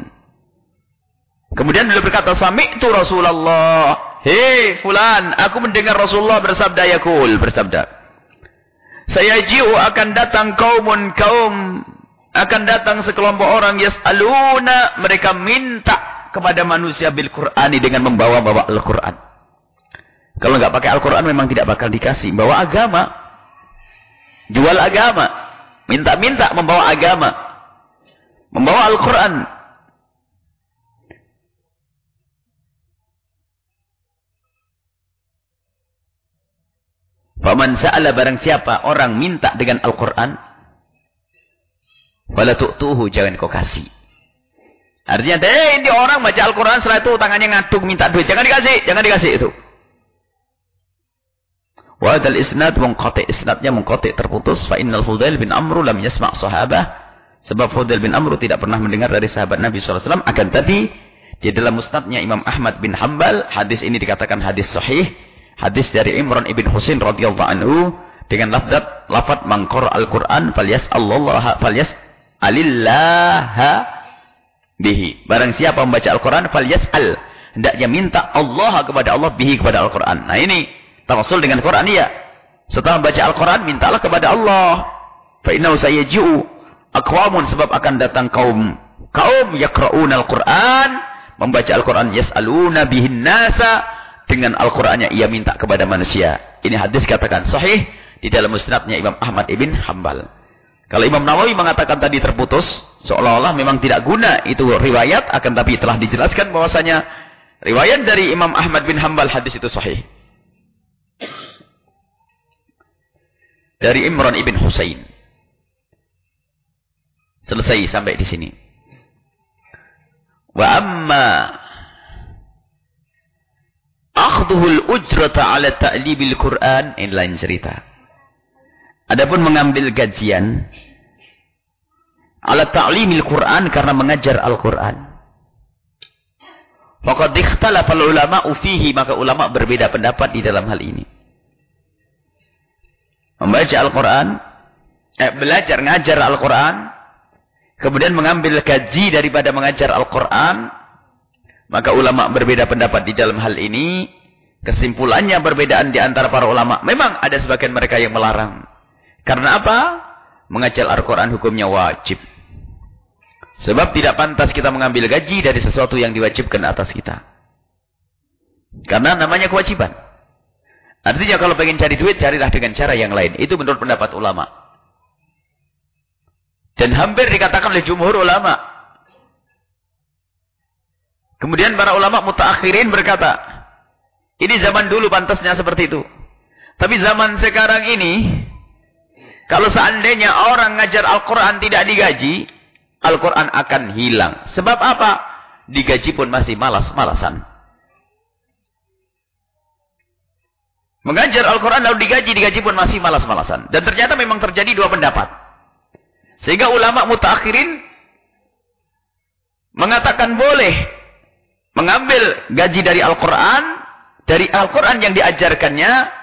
Kemudian beliau berkata, Sami'tu Rasulullah. Hei fulan, aku mendengar Rasulullah bersabda yakul, bersabda. Saya jiu akan datang kaumun kaum akan datang sekelompok orang yas'aluna mereka minta kepada manusia bil Qur'ani dengan membawa-bawa Al-Qur'an. Kalau nggak pakai Al-Qur'an memang tidak bakal dikasih. Bawa agama. Jual agama. Minta-minta membawa agama. Membawa Al-Qur'an. Faman sa'ala barang siapa orang minta dengan Al-Qur'an Wala tu'tuhu, jangan kau kasih. Artinya, eh, ini orang baca Al-Quran setelah itu tangannya ngaduk minta duit. Jangan dikasih, jangan dikasih itu. Wa dal isnad munqati isnadnya munqati terputus fa innal Fudail bin Amr lam yasma' sahabah sebab Fudail bin Amr tidak pernah mendengar dari sahabat Nabi SAW akan tadi di dalam musnadnya Imam Ahmad bin Hambal hadis ini dikatakan hadis sahih hadis dari Imran ibn Husain radhiyallahu anhu dengan lafaz lafaz mangkor Al-Qur'an falyas Allah falyas alillaha bihi. Barang siapa membaca Al-Quran, fal yas'al. Hendaknya minta Allah kepada Allah bihi kepada Al-Quran. Nah ini, tawasul dengan Quran ya. Setelah membaca Al-Quran, mintalah kepada Allah. Fa'innahu sayaji'u akwamun sebab akan datang kaum. Kaum yakra'un Al-Quran. Membaca Al-Quran yas'aluna bihin nasa. Dengan Al-Qurannya ia minta kepada manusia. Ini hadis katakan sahih. Di dalam musnadnya Imam Ahmad ibn Hanbal. Kalau Imam Nawawi mengatakan tadi terputus, seolah-olah memang tidak guna itu riwayat, akan tapi telah dijelaskan bahwasanya riwayat dari Imam Ahmad bin Hambal hadis itu sahih. Dari Imran ibn Husain. Selesai sampai di sini. Wa amma akhdhuhul ujrata ala ta'libil Qur'an ini lain cerita. Adapun mengambil gajian ala ta'limil Quran karena mengajar Al-Quran. Faqad ikhtalafa ulama fihi maka ulama berbeda pendapat di dalam hal ini. Membaca Al-Quran, eh, belajar ngajar Al-Quran, kemudian mengambil gaji daripada mengajar Al-Quran, maka ulama berbeda pendapat di dalam hal ini. Kesimpulannya perbedaan di antara para ulama. Memang ada sebagian mereka yang melarang. Karena apa? Mengajar Al-Quran hukumnya wajib. Sebab tidak pantas kita mengambil gaji dari sesuatu yang diwajibkan atas kita. Karena namanya kewajiban. Artinya kalau pengen cari duit, carilah dengan cara yang lain. Itu menurut pendapat ulama. Dan hampir dikatakan oleh jumhur ulama. Kemudian para ulama mutaakhirin berkata, ini zaman dulu pantasnya seperti itu. Tapi zaman sekarang ini, kalau seandainya orang ngajar Al-Quran tidak digaji, Al-Quran akan hilang. Sebab apa? Digaji pun masih malas-malasan. Mengajar Al-Quran lalu digaji, digaji pun masih malas-malasan. Dan ternyata memang terjadi dua pendapat. Sehingga ulama mutaakhirin mengatakan boleh mengambil gaji dari Al-Quran, dari Al-Quran yang diajarkannya,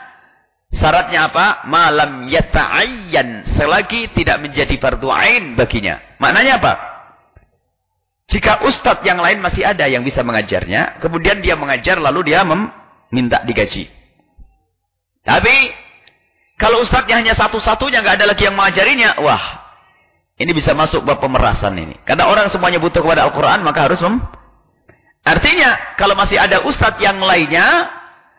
Syaratnya apa? Malam yata'ayyan. Selagi tidak menjadi fardu ain baginya. Maknanya apa? Jika ustadz yang lain masih ada yang bisa mengajarnya, kemudian dia mengajar lalu dia meminta digaji. Tapi kalau ustadznya hanya satu-satunya nggak ada lagi yang mengajarinya, wah ini bisa masuk bab pemerasan ini. Karena orang semuanya butuh kepada Al-Quran maka harus mem Artinya kalau masih ada ustadz yang lainnya,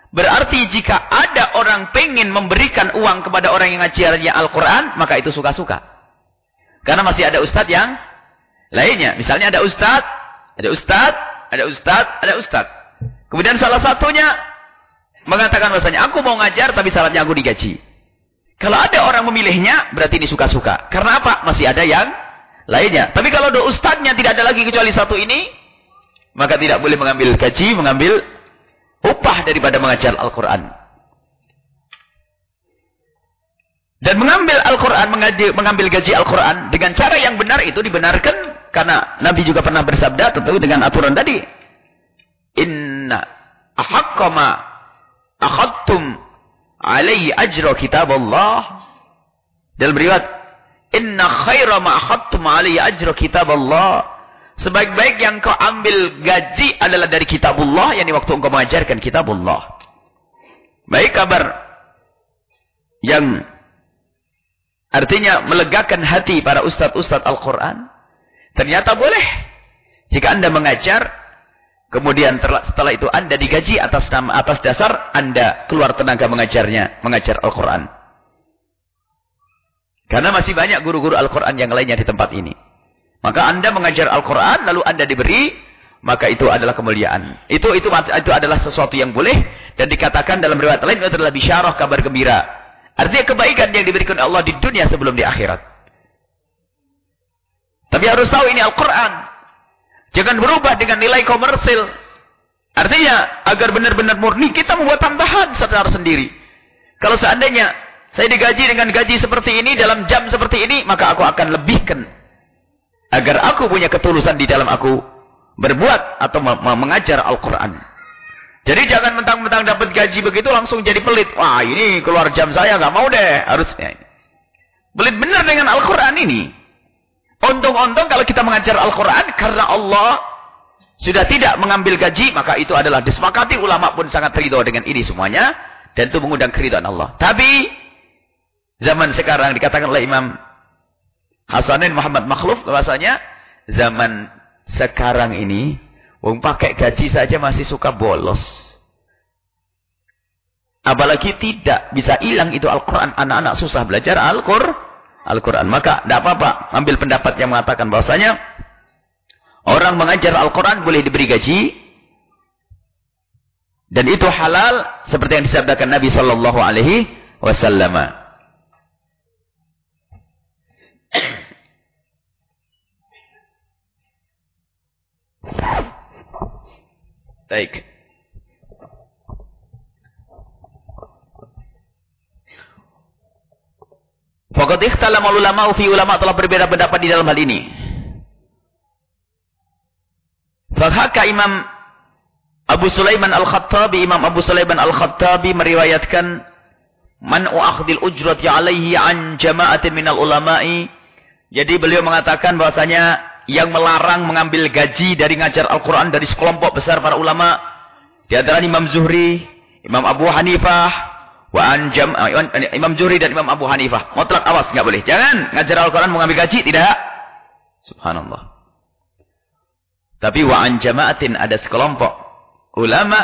berarti jika ada orang pengen memberikan uang kepada orang yang ngajarnya Al-Quran, maka itu suka-suka. Karena masih ada ustadz yang lainnya. Misalnya ada ustaz, ada ustaz, ada ustaz, ada ustaz. Kemudian salah satunya mengatakan bahasanya, aku mau ngajar tapi syaratnya aku digaji. Kalau ada orang memilihnya, berarti ini suka-suka. Karena apa? Masih ada yang lainnya. Tapi kalau ada ustaznya tidak ada lagi kecuali satu ini, maka tidak boleh mengambil gaji, mengambil upah daripada mengajar Al-Quran. Dan mengambil Al-Quran, mengambil gaji Al-Quran dengan cara yang benar itu dibenarkan karena Nabi juga pernah bersabda tentu dengan aturan tadi. Inna ahaqqama akhadtum alaihi ajra kitab Allah. Dalam riwayat, Inna khaira ma akhadtum alaihi ajra kitab Allah. Sebaik-baik yang kau ambil gaji adalah dari kitabullah. Yang waktu engkau mengajarkan kitabullah. Baik kabar. Yang artinya melegakan hati para ustadz-ustadz Al-Quran. Ternyata boleh. Jika Anda mengajar, kemudian setelah itu Anda digaji atas nama atas dasar Anda keluar tenaga mengajarnya, mengajar Al-Quran. Karena masih banyak guru-guru Al-Quran yang lainnya di tempat ini. Maka Anda mengajar Al-Quran, lalu Anda diberi, maka itu adalah kemuliaan. Itu itu itu adalah sesuatu yang boleh dan dikatakan dalam riwayat lain itu adalah bisyarah kabar gembira. Artinya kebaikan yang diberikan Allah di dunia sebelum di akhirat. Tapi harus tahu ini Al-Quran. Jangan berubah dengan nilai komersil. Artinya, agar benar-benar murni, kita membuat tambahan secara sendiri. Kalau seandainya saya digaji dengan gaji seperti ini, dalam jam seperti ini, maka aku akan lebihkan. Agar aku punya ketulusan di dalam aku berbuat atau mengajar Al-Quran. Jadi jangan mentang-mentang dapat gaji begitu langsung jadi pelit. Wah ini keluar jam saya nggak mau deh. Harusnya. Pelit benar dengan Al-Quran ini. Untung-untung kalau kita mengajar Al-Quran karena Allah sudah tidak mengambil gaji, maka itu adalah disepakati ulama pun sangat ridho dengan ini semuanya. Dan itu mengundang keridhaan Allah. Tapi zaman sekarang dikatakan oleh Imam Hasanin Muhammad Makhluf bahasanya zaman sekarang ini wong pakai gaji saja masih suka bolos. Apalagi tidak bisa hilang itu Al-Quran. Anak-anak susah belajar Al-Quran. Al-Quran. Maka tidak apa-apa. Ambil pendapat yang mengatakan bahwasanya orang mengajar Al-Quran boleh diberi gaji. Dan itu halal seperti yang disabdakan Nabi Sallallahu Alaihi Wasallam. Baik. Faqad ikhtalamal ulama fi ulama telah berbeda pendapat di dalam hal ini. Fahaka Imam Abu Sulaiman Al-Khattabi, Imam Abu Sulaiman Al-Khattabi meriwayatkan man akhdil ujrati alaihi an jama'atin minal ulama'i. Jadi beliau mengatakan bahwasanya yang melarang mengambil gaji dari ngajar Al-Quran dari sekelompok besar para ulama. Di antara Imam Zuhri, Imam Abu Hanifah, Wa anjam ah, Imam Zuhri dan Imam Abu Hanifah. Mutlak awas nggak boleh. Jangan ngajar Al-Qur'an mengambil gaji tidak. Subhanallah. Tapi wa an jama'atin ada sekelompok ulama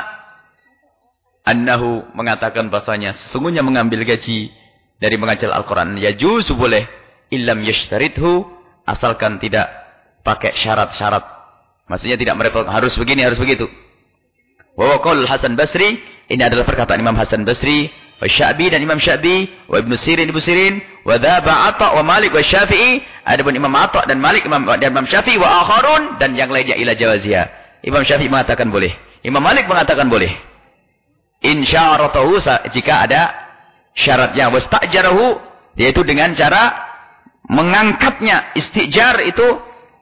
annahu mengatakan bahasanya sesungguhnya mengambil gaji dari mengajar Al-Qur'an ya juzu boleh illam yashtarithu asalkan tidak pakai syarat-syarat. Maksudnya tidak merepotkan harus begini harus begitu. Wa Hasan Basri ini adalah perkataan Imam Hasan Basri wa Sya'bi dan Imam Sya'bi, wa Ibnu Sirin Ibnu Sirin, wa Dhaba Atha wa Malik wa Syafi'i, adapun Imam Atha dan Malik Imam dan Imam Syafi'i wa akharun dan yang lainnya ila jawaziyah. Imam Syafi'i mengatakan boleh. Imam Malik mengatakan boleh. insyaratahu jika ada syaratnya. Wastajarahu yaitu dengan cara mengangkatnya. Istijar itu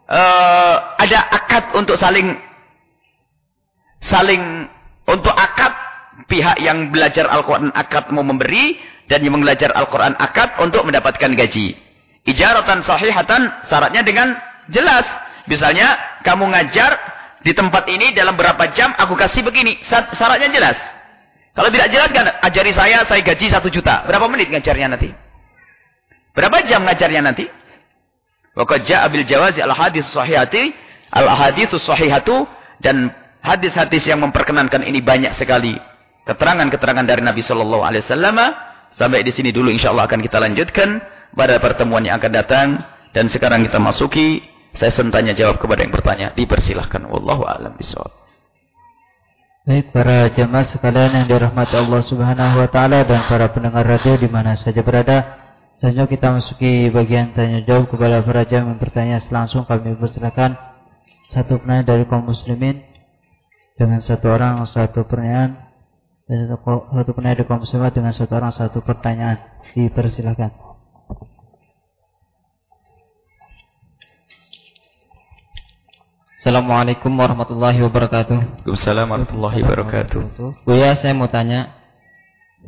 uh, ada akad untuk saling saling untuk akad pihak yang belajar Al-Quran akad mau memberi dan yang belajar Al-Quran akad untuk mendapatkan gaji. Ijaratan sahihatan syaratnya dengan jelas. Misalnya kamu ngajar di tempat ini dalam berapa jam aku kasih begini. Syaratnya jelas. Kalau tidak jelas kan ajari saya saya gaji satu juta. Berapa menit ngajarnya nanti? Berapa jam ngajarnya nanti? Waqad ja'a bil jawazi al hadis sahihati al haditsus sahihatu dan hadis-hadis yang memperkenankan ini banyak sekali keterangan-keterangan dari Nabi sallallahu alaihi wasallam. Sampai di sini dulu insyaallah akan kita lanjutkan pada pertemuan yang akan datang dan sekarang kita masuki sesi tanya jawab kepada yang bertanya. Dipersilahkan wallahu a'lam bishawab. Baik para jemaah sekalian yang dirahmati Allah Subhanahu wa taala dan para pendengar radio di mana saja berada. Selanjutnya kita masuki bagian tanya jawab kepada para jam yang bertanya langsung kami persilakan satu penanya dari kaum muslimin dengan satu orang satu pertanyaan dan satu, satu penanya dari kaum muslimat dengan satu orang satu pertanyaan dipersilakan. Assalamualaikum warahmatullahi wabarakatuh. Waalaikumsalam warahmatullahi wabarakatuh. Buya, saya mau tanya,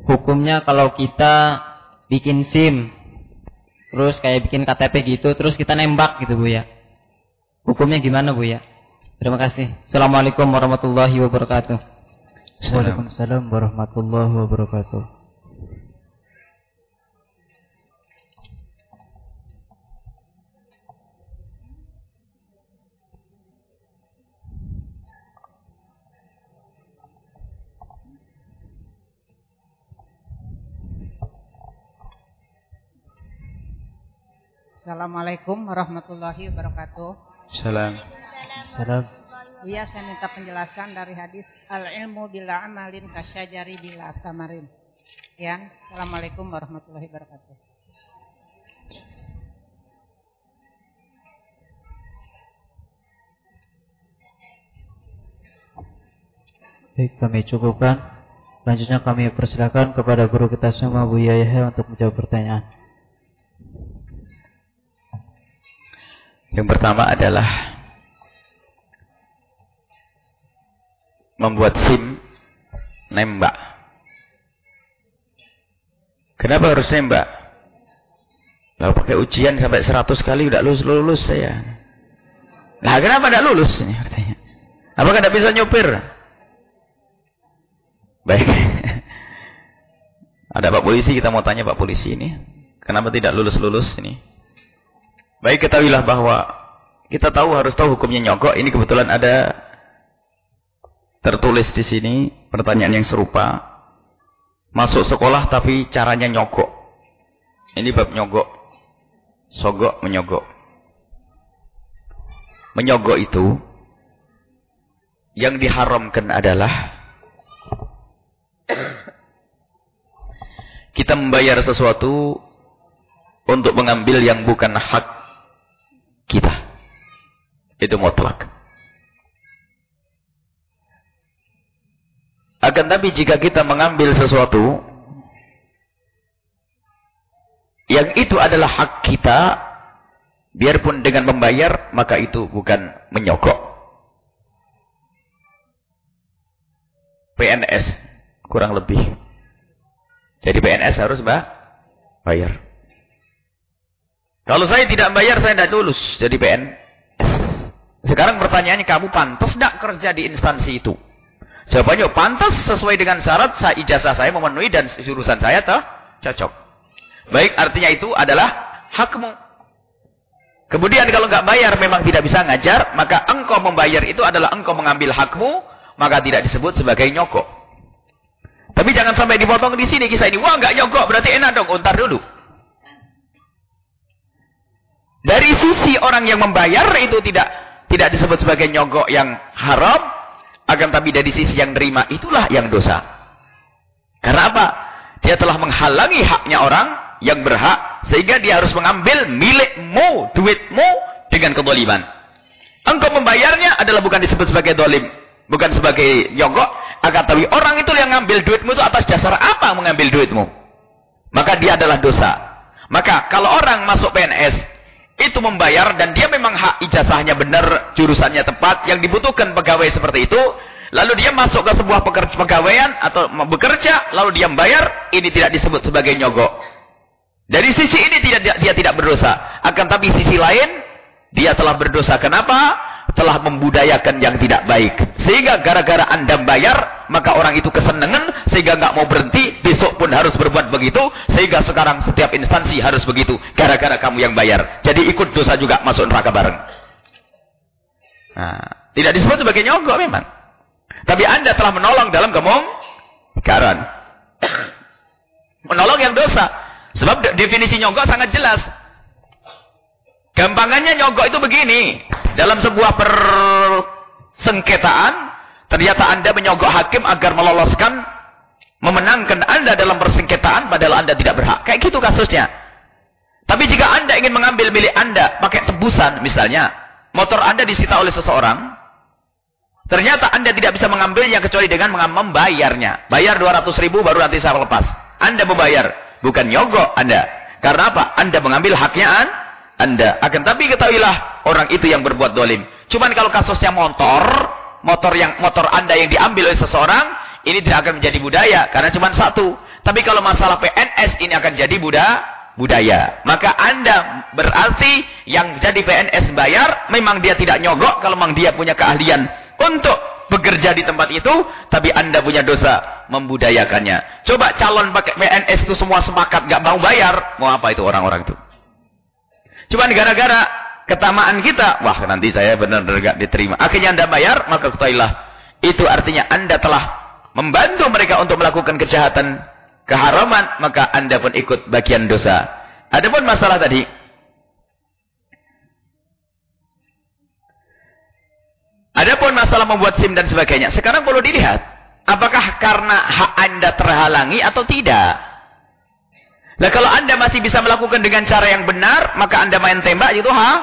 hukumnya kalau kita bikin SIM terus kayak bikin KTP gitu, terus kita nembak gitu Bu ya. Hukumnya gimana Bu ya? Terima kasih. Assalamualaikum warahmatullahi wabarakatuh. Waalaikumsalam warahmatullahi wabarakatuh. Assalamualaikum warahmatullahi wabarakatuh. Salam. Salam. Iya, saya minta penjelasan dari hadis al-ilmu bila amalin kasyajari bila samarin. Ya, Assalamualaikum warahmatullahi wabarakatuh. Baik, kami cukupkan. Selanjutnya kami persilakan kepada guru kita semua Bu Yahya untuk menjawab pertanyaan. Yang pertama adalah membuat SIM nembak. Kenapa harus nembak? Kalau pakai ujian sampai 100 kali udah lulus lulus saya. Nah, kenapa tidak lulus ini artinya? Apakah tidak bisa nyopir? Baik. Ada Pak Polisi, kita mau tanya Pak Polisi ini. Kenapa tidak lulus-lulus ini? Baik ketahuilah bahwa kita tahu harus tahu hukumnya nyogok. Ini kebetulan ada tertulis di sini pertanyaan yang serupa. Masuk sekolah tapi caranya nyogok. Ini bab nyogok. Sogok menyogok. Menyogok itu yang diharamkan adalah kita membayar sesuatu untuk mengambil yang bukan hak kita. Itu mutlak. Akan tapi jika kita mengambil sesuatu yang itu adalah hak kita, biarpun dengan membayar, maka itu bukan menyogok. PNS kurang lebih. Jadi PNS harus mbak bayar. Kalau saya tidak bayar, saya tidak lulus jadi PNS. Sekarang pertanyaannya, kamu pantas tidak kerja di instansi itu? Jawabannya, pantas sesuai dengan syarat saya, ijazah saya memenuhi dan jurusan saya toh cocok. Baik, artinya itu adalah hakmu. Kemudian kalau nggak bayar memang tidak bisa ngajar, maka engkau membayar itu adalah engkau mengambil hakmu, maka tidak disebut sebagai nyokok. Tapi jangan sampai dipotong di sini kisah ini. Wah nggak nyokok, berarti enak dong. Untar dulu. Dari sisi orang yang membayar itu tidak tidak disebut sebagai nyogok yang haram, akan tapi dari sisi yang nerima itulah yang dosa. Karena apa? Dia telah menghalangi haknya orang yang berhak sehingga dia harus mengambil milikmu, duitmu dengan kedoliman. Engkau membayarnya adalah bukan disebut sebagai dolim, bukan sebagai nyogok, Akan tapi orang itu yang ngambil duitmu itu atas dasar apa mengambil duitmu? Maka dia adalah dosa. Maka kalau orang masuk PNS, itu membayar dan dia memang hak ijazahnya benar, jurusannya tepat, yang dibutuhkan pegawai seperti itu, lalu dia masuk ke sebuah pegawaian atau bekerja, lalu dia membayar, ini tidak disebut sebagai nyogok. Dari sisi ini tidak dia tidak berdosa. Akan tapi sisi lain, dia telah berdosa. Kenapa? Telah membudayakan yang tidak baik. Sehingga gara-gara anda bayar, maka orang itu kesenangan, sehingga nggak mau berhenti, besok pun harus berbuat begitu, sehingga sekarang setiap instansi harus begitu, gara-gara kamu yang bayar. Jadi ikut dosa juga masuk neraka bareng. Nah, tidak disebut sebagai nyogok memang. Tapi anda telah menolong dalam kemungkaran. menolong yang dosa. Sebab definisi nyogok sangat jelas. Gampangannya nyogok itu begini. Dalam sebuah persengketaan, ternyata Anda menyogok hakim agar meloloskan, memenangkan Anda dalam persengketaan padahal Anda tidak berhak. Kayak gitu kasusnya. Tapi jika Anda ingin mengambil milik Anda pakai tebusan misalnya, motor Anda disita oleh seseorang, ternyata Anda tidak bisa mengambilnya kecuali dengan membayarnya. Bayar 200 ribu baru nanti saya lepas. Anda membayar, bukan nyogok Anda. Karena apa? Anda mengambil haknya anda. Akan tapi ketahuilah orang itu yang berbuat dolim. Cuman kalau kasusnya motor, motor yang motor Anda yang diambil oleh seseorang, ini tidak akan menjadi budaya karena cuma satu. Tapi kalau masalah PNS ini akan jadi budaya, budaya. Maka Anda berarti yang jadi PNS bayar, memang dia tidak nyogok kalau memang dia punya keahlian untuk bekerja di tempat itu, tapi Anda punya dosa membudayakannya. Coba calon pakai PNS itu semua sepakat nggak mau bayar, mau apa itu orang-orang itu? Cuma gara-gara ketamaan kita, wah nanti saya benar-benar gak diterima. Akhirnya anda bayar, maka ketahuilah. Itu artinya anda telah membantu mereka untuk melakukan kejahatan, keharaman, maka anda pun ikut bagian dosa. Adapun masalah tadi, Adapun masalah membuat SIM dan sebagainya, sekarang perlu dilihat. Apakah karena hak anda terhalangi atau tidak? Nah kalau anda masih bisa melakukan dengan cara yang benar, maka anda main tembak itu ha?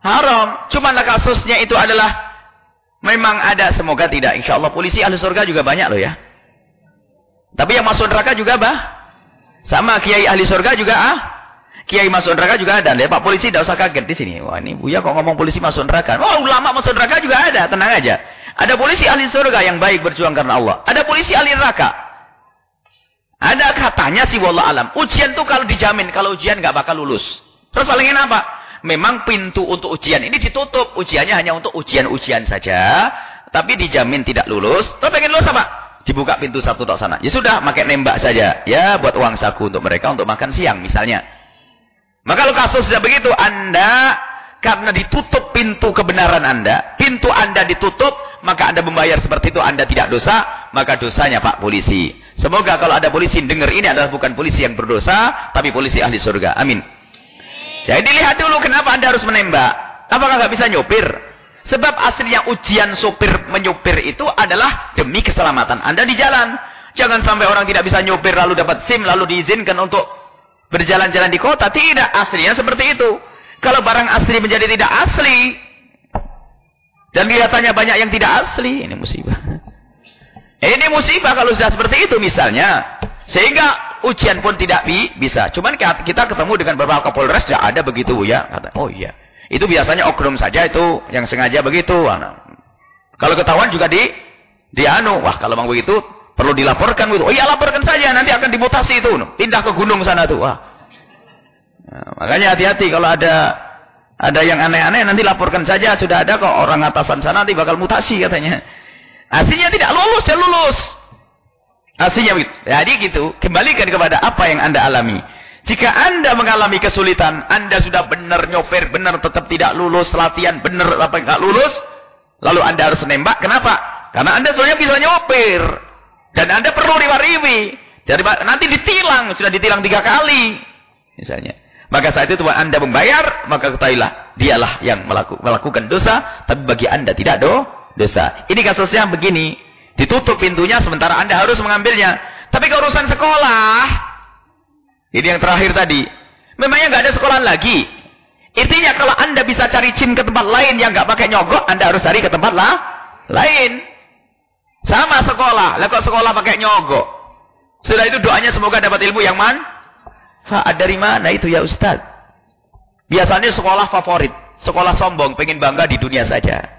haram. Cuma kasusnya itu adalah memang ada, semoga tidak. Insya Allah polisi ahli surga juga banyak loh ya. Tapi yang masuk neraka juga bah? Sama kiai ahli surga juga ah? Kiai masuk neraka juga ada. Pak polisi tidak usah kaget di sini. Wah ini Buya kok ngomong polisi masuk neraka. Wah ulama masuk neraka juga ada. Tenang aja. Ada polisi ahli surga yang baik berjuang karena Allah. Ada polisi ahli neraka. Ada katanya sih wallah alam. Ujian tuh kalau dijamin, kalau ujian nggak bakal lulus. Terus palingin apa? Memang pintu untuk ujian ini ditutup. Ujiannya hanya untuk ujian-ujian saja. Tapi dijamin tidak lulus. Terus pengen lulus apa? Dibuka pintu satu tok sana. Ya sudah, pakai nembak saja. Ya, buat uang saku untuk mereka untuk makan siang misalnya. Maka kalau kasus sudah begitu, Anda karena ditutup pintu kebenaran Anda, pintu Anda ditutup, maka Anda membayar seperti itu, Anda tidak dosa, maka dosanya Pak Polisi. Semoga kalau ada polisi dengar ini adalah bukan polisi yang berdosa, tapi polisi ahli surga. Amin. Jadi lihat dulu kenapa Anda harus menembak. Apakah nggak bisa nyopir? Sebab aslinya ujian sopir menyopir itu adalah demi keselamatan Anda di jalan. Jangan sampai orang tidak bisa nyopir lalu dapat SIM lalu diizinkan untuk berjalan-jalan di kota. Tidak, aslinya seperti itu. Kalau barang asli menjadi tidak asli. Dan kelihatannya banyak yang tidak asli. Ini musibah. Ini musibah kalau sudah seperti itu misalnya. Sehingga ujian pun tidak bisa. Cuman kita ketemu dengan beberapa kapolres, tidak ada begitu ya. Kata, oh iya. Itu biasanya oknum saja itu yang sengaja begitu. Nah, kalau ketahuan juga di di anu, wah kalau memang begitu perlu dilaporkan gitu. Oh iya laporkan saja nanti akan dimutasi itu. Pindah ke gunung sana tuh. Wah. Nah, makanya hati-hati kalau ada ada yang aneh-aneh nanti laporkan saja sudah ada kok orang atasan sana nanti bakal mutasi katanya. Aslinya tidak lulus, ya lulus. Aslinya begitu. Jadi gitu, kembalikan kepada apa yang Anda alami. Jika Anda mengalami kesulitan, Anda sudah benar nyopir, benar tetap tidak lulus, latihan benar apa enggak lulus, lalu Anda harus menembak. Kenapa? Karena Anda sebenarnya bisa nyopir. Dan Anda perlu riwa-riwi. Nanti ditilang, sudah ditilang tiga kali. Misalnya. Maka saat itu Anda membayar, maka ketahuilah dialah yang melakukan dosa, tapi bagi Anda tidak do, dosa. Ini kasusnya begini. Ditutup pintunya sementara Anda harus mengambilnya. Tapi keurusan sekolah. Ini yang terakhir tadi. Memangnya nggak ada sekolah lagi. Intinya kalau Anda bisa cari SIM ke tempat lain yang nggak pakai nyogok, Anda harus cari ke tempat lah, lain. Sama sekolah. Lah kok sekolah pakai nyogok? Sudah itu doanya semoga dapat ilmu yang man? Ha, dari mana itu ya Ustaz? Biasanya sekolah favorit. Sekolah sombong. Pengen bangga di dunia saja.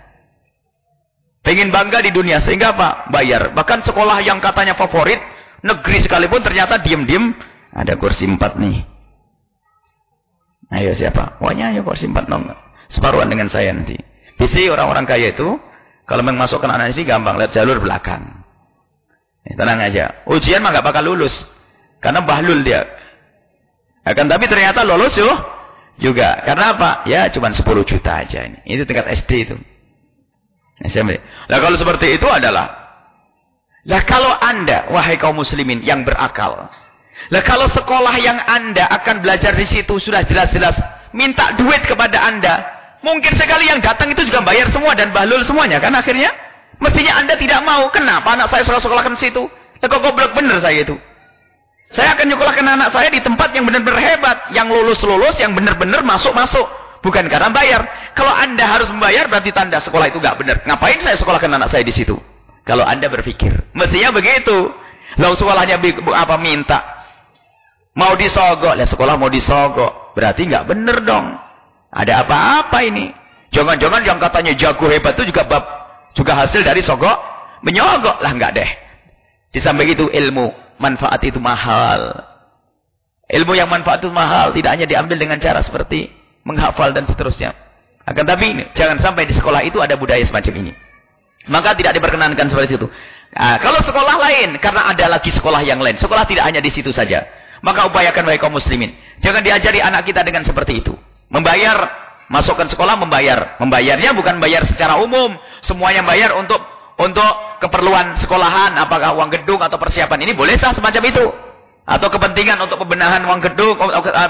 Pengen bangga di dunia. Sehingga apa? Bayar. Bahkan sekolah yang katanya favorit. Negeri sekalipun ternyata diem-diem. Ada kursi empat nih. Ayo siapa? Pokoknya ayo kursi empat nong. Separuhan dengan saya nanti. Bisi orang-orang kaya itu. Kalau memasukkan anak ini gampang. Lihat jalur belakang. Ya, tenang aja. Ujian mah gak bakal lulus. Karena bahlul dia. Akan tapi ternyata lolos yo. Juga. Karena apa? Ya cuma 10 juta aja ini. Itu tingkat SD itu. Nah kalau seperti itu adalah. Lah kalau anda, wahai kaum muslimin yang berakal. Lah kalau sekolah yang anda akan belajar di situ sudah jelas-jelas minta duit kepada anda. Mungkin sekali yang datang itu juga bayar semua dan bahlul semuanya kan akhirnya. Mestinya anda tidak mau. Kenapa anak saya sekolah sekolahkan situ? Ya kok goblok bener saya itu. Saya akan nyekolahkan anak saya di tempat yang benar-benar hebat. Yang lulus-lulus, yang benar-benar masuk-masuk. Bukan karena bayar. Kalau anda harus membayar berarti tanda sekolah itu gak benar. Ngapain saya sekolahkan anak saya di situ? Kalau anda berpikir. Mestinya begitu. Lalu sekolahnya apa minta. Mau disogok. Lah sekolah mau disogok. Berarti gak benar dong. Ada apa-apa ini? Jangan-jangan yang katanya jago hebat itu juga bab juga hasil dari sogok menyogok lah enggak deh. Di samping itu ilmu manfaat itu mahal. Ilmu yang manfaat itu mahal tidak hanya diambil dengan cara seperti menghafal dan seterusnya. Akan tapi jangan sampai di sekolah itu ada budaya semacam ini. Maka tidak diperkenankan seperti itu. Nah, kalau sekolah lain, karena ada lagi sekolah yang lain. Sekolah tidak hanya di situ saja. Maka upayakan baik kaum muslimin. Jangan diajari anak kita dengan seperti itu. Membayar, masukkan sekolah membayar. Membayarnya bukan bayar secara umum. Semuanya bayar untuk untuk keperluan sekolahan. Apakah uang gedung atau persiapan ini boleh sah semacam itu. Atau kepentingan untuk pembenahan uang gedung,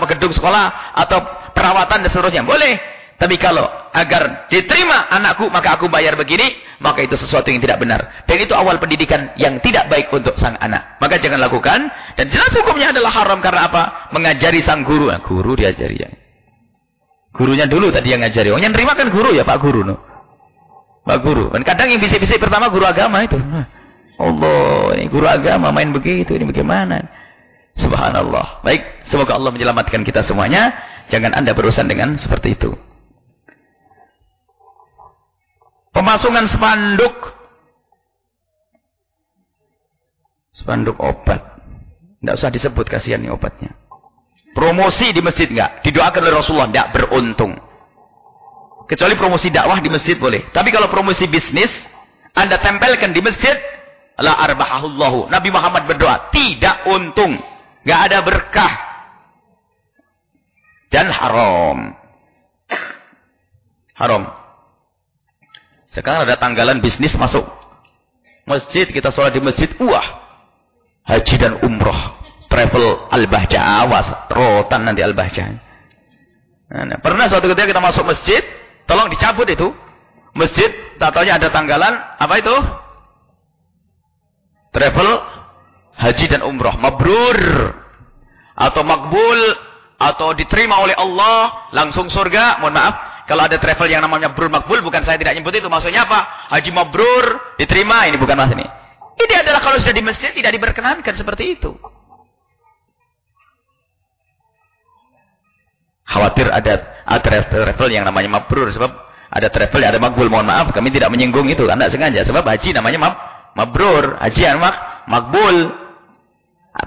gedung sekolah. Atau perawatan dan seterusnya. Boleh. Tapi kalau agar diterima anakku, maka aku bayar begini, maka itu sesuatu yang tidak benar. Dan itu awal pendidikan yang tidak baik untuk sang anak. Maka jangan lakukan. Dan jelas hukumnya adalah haram karena apa? Mengajari sang guru. Nah, guru diajari ya. Gurunya dulu tadi yang ngajari. Oh, yang terima kan guru ya, Pak Guru. No? Pak Guru. Dan kadang yang bisik-bisik pertama guru agama itu. Allah, ini guru agama main begitu, ini bagaimana? Subhanallah. Baik, semoga Allah menyelamatkan kita semuanya. Jangan Anda berurusan dengan seperti itu. Pemasungan spanduk. Spanduk obat. Tidak usah disebut kasihan nih obatnya. Promosi di masjid enggak. Didoakan oleh Rasulullah enggak beruntung. Kecuali promosi dakwah di masjid boleh. Tapi kalau promosi bisnis, Anda tempelkan di masjid, la arbahahullahu. Nabi Muhammad berdoa, tidak untung. Enggak ada berkah. Dan haram. Haram. Sekarang ada tanggalan bisnis masuk. Masjid, kita sholat di masjid, wah. Haji dan umroh travel Al-Bahja. Awas, rotan nanti Al-Bahja. Nah, pernah suatu ketika kita masuk masjid, tolong dicabut itu. Masjid, tatanya ada tanggalan, apa itu? Travel haji dan umroh. Mabrur. Atau makbul. Atau diterima oleh Allah. Langsung surga. Mohon maaf. Kalau ada travel yang namanya mabrur makbul. Bukan saya tidak nyebut itu. Maksudnya apa? Haji mabrur. Diterima. Ini bukan mas ini. Ini adalah kalau sudah di masjid tidak diperkenankan seperti itu. Khawatir ada, ada travel yang namanya mabrur. Sebab ada travel yang ada makbul. Mohon maaf, kami tidak menyinggung itu. Anda sengaja. Sebab haji namanya mab, mabrur. Haji mak, makbul.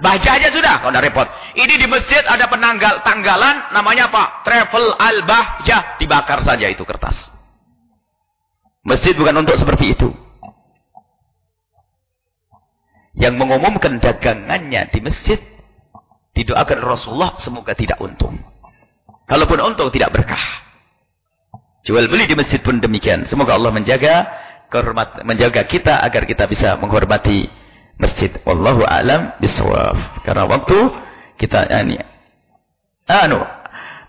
Baca aja sudah, kalau udah repot. Ini di masjid ada penanggal tanggalan namanya apa? Travel al-bahjah. Dibakar saja itu kertas. Masjid bukan untuk seperti itu. Yang mengumumkan dagangannya di masjid didoakan Rasulullah semoga tidak untung. Kalaupun untung tidak berkah. Jual beli di masjid pun demikian. Semoga Allah menjaga menjaga kita agar kita bisa menghormati masjid. Wallahu a'lam bisawab. Karena waktu kita ini anu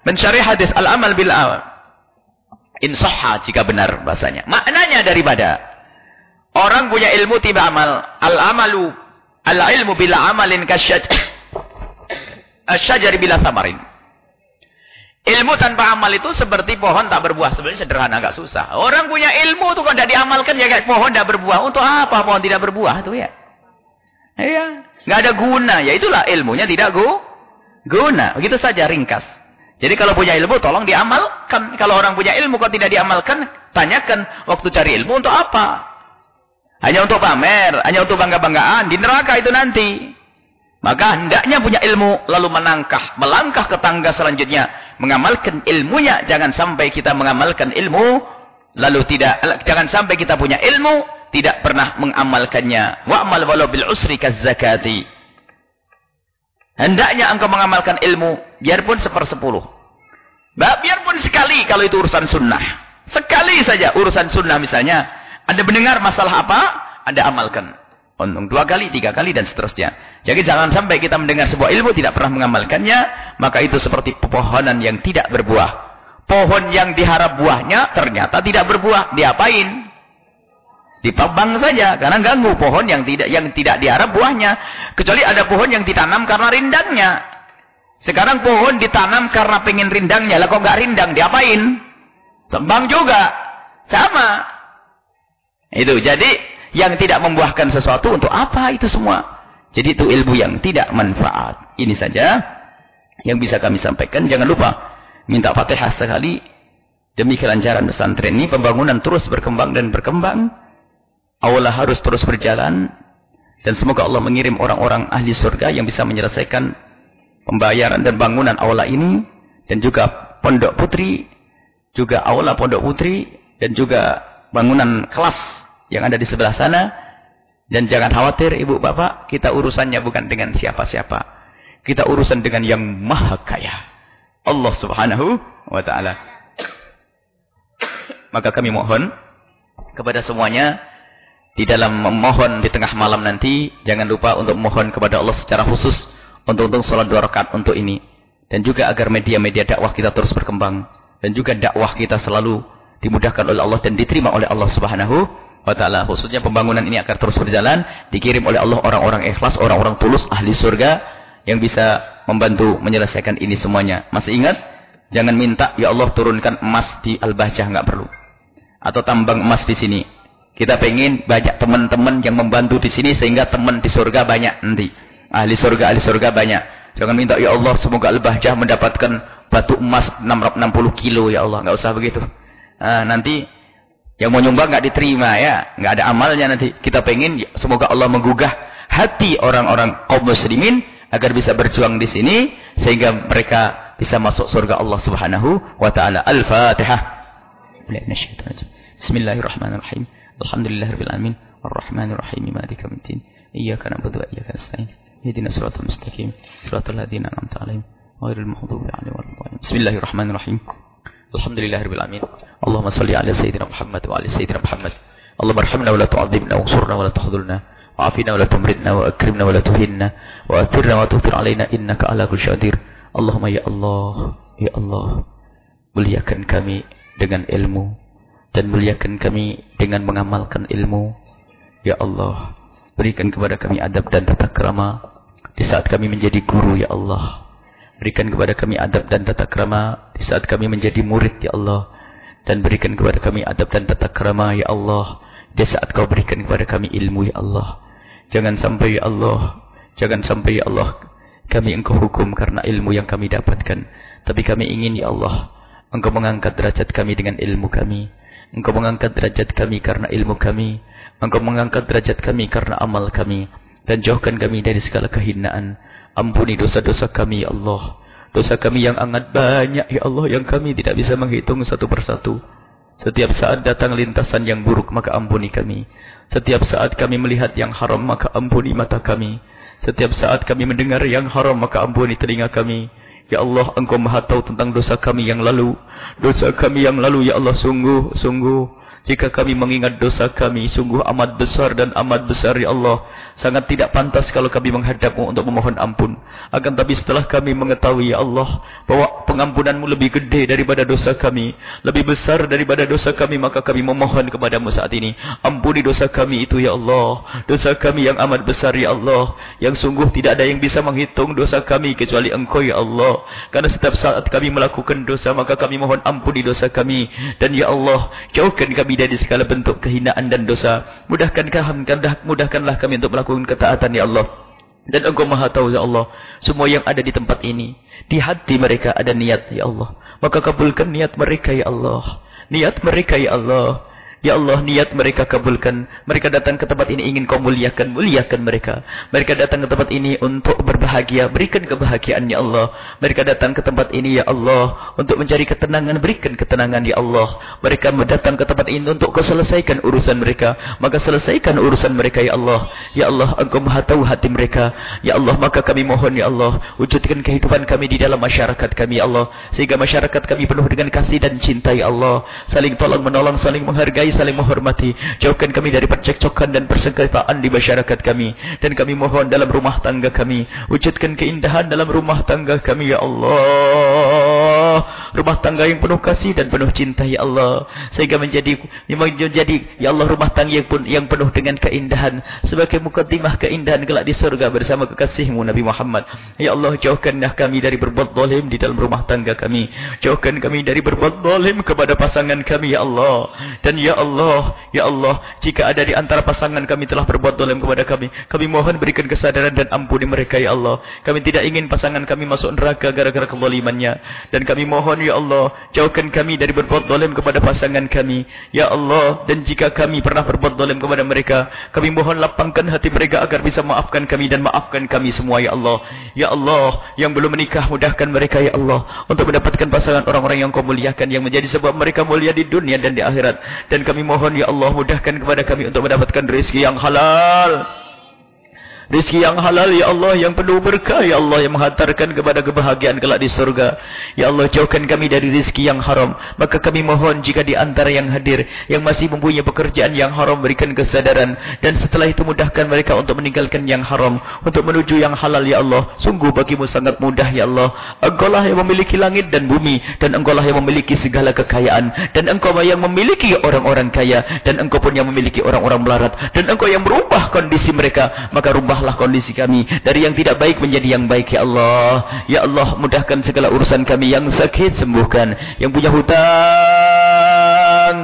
mencari hadis al-amal bil amal. Insahha jika benar bahasanya. Maknanya daripada orang punya ilmu tiba amal, al-amalu al-ilmu bila amalin kasyaj asyajari bila samarin. Ilmu tanpa amal itu seperti pohon tak berbuah. Sebenarnya sederhana, agak susah. Orang punya ilmu itu kalau tidak diamalkan ya kayak pohon tidak berbuah. Untuk apa pohon tidak berbuah itu ya? Iya. Nggak ada guna. Ya itulah ilmunya tidak gu guna. Begitu saja ringkas. Jadi kalau punya ilmu tolong diamalkan. Kalau orang punya ilmu kalau tidak diamalkan, tanyakan waktu cari ilmu untuk apa? Hanya untuk pamer, hanya untuk bangga-banggaan. Di neraka itu nanti. Maka hendaknya punya ilmu lalu menangkah, melangkah ke tangga selanjutnya, mengamalkan ilmunya. Jangan sampai kita mengamalkan ilmu lalu tidak jangan sampai kita punya ilmu tidak pernah mengamalkannya. Wa'mal walau bil usri zakati. Hendaknya engkau mengamalkan ilmu biarpun sepersepuluh. Biarpun sekali kalau itu urusan sunnah. Sekali saja urusan sunnah misalnya. Anda mendengar masalah apa? Anda amalkan. Untung dua kali, tiga kali, dan seterusnya. Jadi jangan sampai kita mendengar sebuah ilmu tidak pernah mengamalkannya. Maka itu seperti pepohonan yang tidak berbuah. Pohon yang diharap buahnya ternyata tidak berbuah. Diapain? Dipabang saja. Karena ganggu pohon yang tidak yang tidak diharap buahnya. Kecuali ada pohon yang ditanam karena rindangnya. Sekarang pohon ditanam karena pengen rindangnya. Lah kok nggak rindang? Diapain? Tembang juga. Sama. Itu. Jadi yang tidak membuahkan sesuatu untuk apa itu semua. Jadi itu ilmu yang tidak manfaat. Ini saja yang bisa kami sampaikan. Jangan lupa minta fatihah sekali. Demi kelancaran pesantren ini pembangunan terus berkembang dan berkembang. Aula harus terus berjalan. Dan semoga Allah mengirim orang-orang ahli surga yang bisa menyelesaikan pembayaran dan bangunan aula ini. Dan juga pondok putri. Juga aula pondok putri. Dan juga bangunan kelas yang ada di sebelah sana. Dan jangan khawatir ibu bapak, kita urusannya bukan dengan siapa-siapa. Kita urusan dengan yang maha kaya. Allah subhanahu wa ta'ala. Maka kami mohon kepada semuanya, di dalam memohon di tengah malam nanti, jangan lupa untuk mohon kepada Allah secara khusus, untuk untuk sholat dua rakaat untuk ini. Dan juga agar media-media dakwah kita terus berkembang. Dan juga dakwah kita selalu dimudahkan oleh Allah dan diterima oleh Allah subhanahu wa ta'ala. Khususnya pembangunan ini akan terus berjalan. Dikirim oleh Allah orang-orang ikhlas, orang-orang tulus, ahli surga. Yang bisa membantu menyelesaikan ini semuanya. Masih ingat? Jangan minta, ya Allah turunkan emas di Al-Bahjah. nggak perlu. Atau tambang emas di sini. Kita pengen banyak teman-teman yang membantu di sini. Sehingga teman di surga banyak nanti. Ahli surga, ahli surga banyak. Jangan minta, ya Allah semoga Al-Bahjah mendapatkan batu emas 660 kilo ya Allah. nggak usah begitu. Nah, nanti yang mau nyumbang nggak diterima ya, nggak ada amalnya nanti. Kita pengen semoga Allah menggugah hati orang-orang kaum muslimin agar bisa berjuang di sini sehingga mereka bisa masuk surga Allah Subhanahu wa taala. Al-Fatihah. Bismillahirrahmanirrahim. Alhamdulillahirabbil alamin. Arrahmanir rahim. Maliki yaumiddin. Iyyaka na'budu wa iyyaka nasta'in. Ihdinash shiratal mustaqim. Shiratal ladzina an'amta 'alaihim ghairil maghdubi 'alaihim waladdallin. Bismillahirrahmanirrahim. Alhamdulillahirabbil alamin. اللهم صل على سيدنا محمد وعلى سيدنا محمد اللهم ارحمنا ولا تعذبنا وانصرنا ولا تخذلنا وعافنا ولا تمرضنا واكرمنا ولا تهنا واثرنا وتؤثر علينا انك على كل شيء قدير اللهم يا الله يا الله muliakan kami dengan ilmu dan muliakan kami dengan mengamalkan ilmu. Ya Allah berikan kepada kami adab dan tata krama di saat kami menjadi guru ya Allah berikan kepada kami adab dan tata krama di saat kami menjadi murid ya Allah dan berikan kepada kami adab dan tata krama ya Allah. Di saat kau berikan kepada kami ilmu ya Allah. Jangan sampai ya Allah jangan sampai ya Allah kami engkau hukum karena ilmu yang kami dapatkan. Tapi kami ingin ya Allah engkau mengangkat derajat kami dengan ilmu kami engkau mengangkat derajat kami karena ilmu kami engkau mengangkat derajat kami karena amal kami dan jauhkan kami dari segala kehinaan ampuni dosa-dosa kami ya Allah Dosa kami yang sangat banyak, ya Allah, yang kami tidak bisa menghitung satu persatu. Setiap saat datang lintasan yang buruk, maka ampuni kami. Setiap saat kami melihat yang haram, maka ampuni mata kami. Setiap saat kami mendengar yang haram, maka ampuni telinga kami. Ya Allah, Engkau maha tahu tentang dosa kami yang lalu. Dosa kami yang lalu, Ya Allah, sungguh, sungguh. Jika kami mengingat dosa kami, sungguh amat besar dan amat besar ya Allah. Sangat tidak pantas kalau kami menghadapmu untuk memohon ampun. Akan tapi setelah kami mengetahui ya Allah, bahwa pengampunanmu lebih gede daripada dosa kami. Lebih besar daripada dosa kami, maka kami memohon kepadamu saat ini. Ampuni dosa kami itu ya Allah. Dosa kami yang amat besar ya Allah. Yang sungguh tidak ada yang bisa menghitung dosa kami kecuali engkau ya Allah. Karena setiap saat kami melakukan dosa, maka kami mohon ampuni dosa kami. Dan ya Allah, jauhkan kami kami dari segala bentuk kehinaan dan dosa. Mudahkanlah, mudahkanlah kami untuk melakukan ketaatan ya Allah. Dan engkau maha tahu ya Allah. Semua yang ada di tempat ini. Di hati mereka ada niat ya Allah. Maka kabulkan niat mereka ya Allah. Niat mereka ya Allah. Ya Allah, niat mereka kabulkan. Mereka datang ke tempat ini ingin kau muliakan. Muliakan mereka. Mereka datang ke tempat ini untuk berbahagia. Berikan kebahagiaan, Ya Allah. Mereka datang ke tempat ini, Ya Allah. Untuk mencari ketenangan. Berikan ketenangan, Ya Allah. Mereka datang ke tempat ini untuk kau selesaikan urusan mereka. Maka selesaikan urusan mereka, Ya Allah. Ya Allah, Engkau maha tahu hati mereka. Ya Allah, maka kami mohon, Ya Allah. Wujudkan kehidupan kami di dalam masyarakat kami, Ya Allah. Sehingga masyarakat kami penuh dengan kasih dan cinta, Ya Allah. Saling tolong menolong, saling menghargai, saling menghormati. Jauhkan kami dari percekcokan dan persengketaan di masyarakat kami. Dan kami mohon dalam rumah tangga kami. Wujudkan keindahan dalam rumah tangga kami, Ya Allah. Rumah tangga yang penuh kasih dan penuh cinta, Ya Allah. Sehingga menjadi, menjadi Ya Allah, rumah tangga yang, pun, yang penuh dengan keindahan. Sebagai mukaddimah keindahan kelak di surga bersama kekasihmu Nabi Muhammad. Ya Allah, jauhkanlah kami dari berbuat zalim di dalam rumah tangga kami. Jauhkan kami dari berbuat zalim kepada pasangan kami, Ya Allah. Dan Ya Allah, Allah, Ya Allah, jika ada di antara pasangan kami telah berbuat dolim kepada kami, kami mohon berikan kesadaran dan ampuni mereka, Ya Allah. Kami tidak ingin pasangan kami masuk neraka gara-gara kezalimannya. Dan kami mohon, Ya Allah, jauhkan kami dari berbuat dolim kepada pasangan kami. Ya Allah, dan jika kami pernah berbuat dolim kepada mereka, kami mohon lapangkan hati mereka agar bisa maafkan kami dan maafkan kami semua, Ya Allah. Ya Allah, yang belum menikah, mudahkan mereka, Ya Allah, untuk mendapatkan pasangan orang-orang yang kau muliakan, yang menjadi sebab mereka mulia di dunia dan di akhirat. Dan kami mohon ya Allah mudahkan kepada kami untuk mendapatkan rezeki yang halal. Rizki yang halal ya Allah yang penuh berkah ya Allah yang menghantarkan kepada kebahagiaan kelak di surga. Ya Allah jauhkan kami dari rizki yang haram. Maka kami mohon jika di antara yang hadir yang masih mempunyai pekerjaan yang haram berikan kesadaran dan setelah itu mudahkan mereka untuk meninggalkan yang haram untuk menuju yang halal ya Allah. Sungguh bagimu sangat mudah ya Allah. Engkau lah yang memiliki langit dan bumi dan engkau lah yang memiliki segala kekayaan dan engkau lah yang memiliki orang-orang kaya dan engkau pun yang memiliki orang-orang melarat dan engkau yang merubah kondisi mereka maka rubah ubahlah kondisi kami. Dari yang tidak baik menjadi yang baik ya Allah. Ya Allah mudahkan segala urusan kami. Yang sakit sembuhkan. Yang punya hutang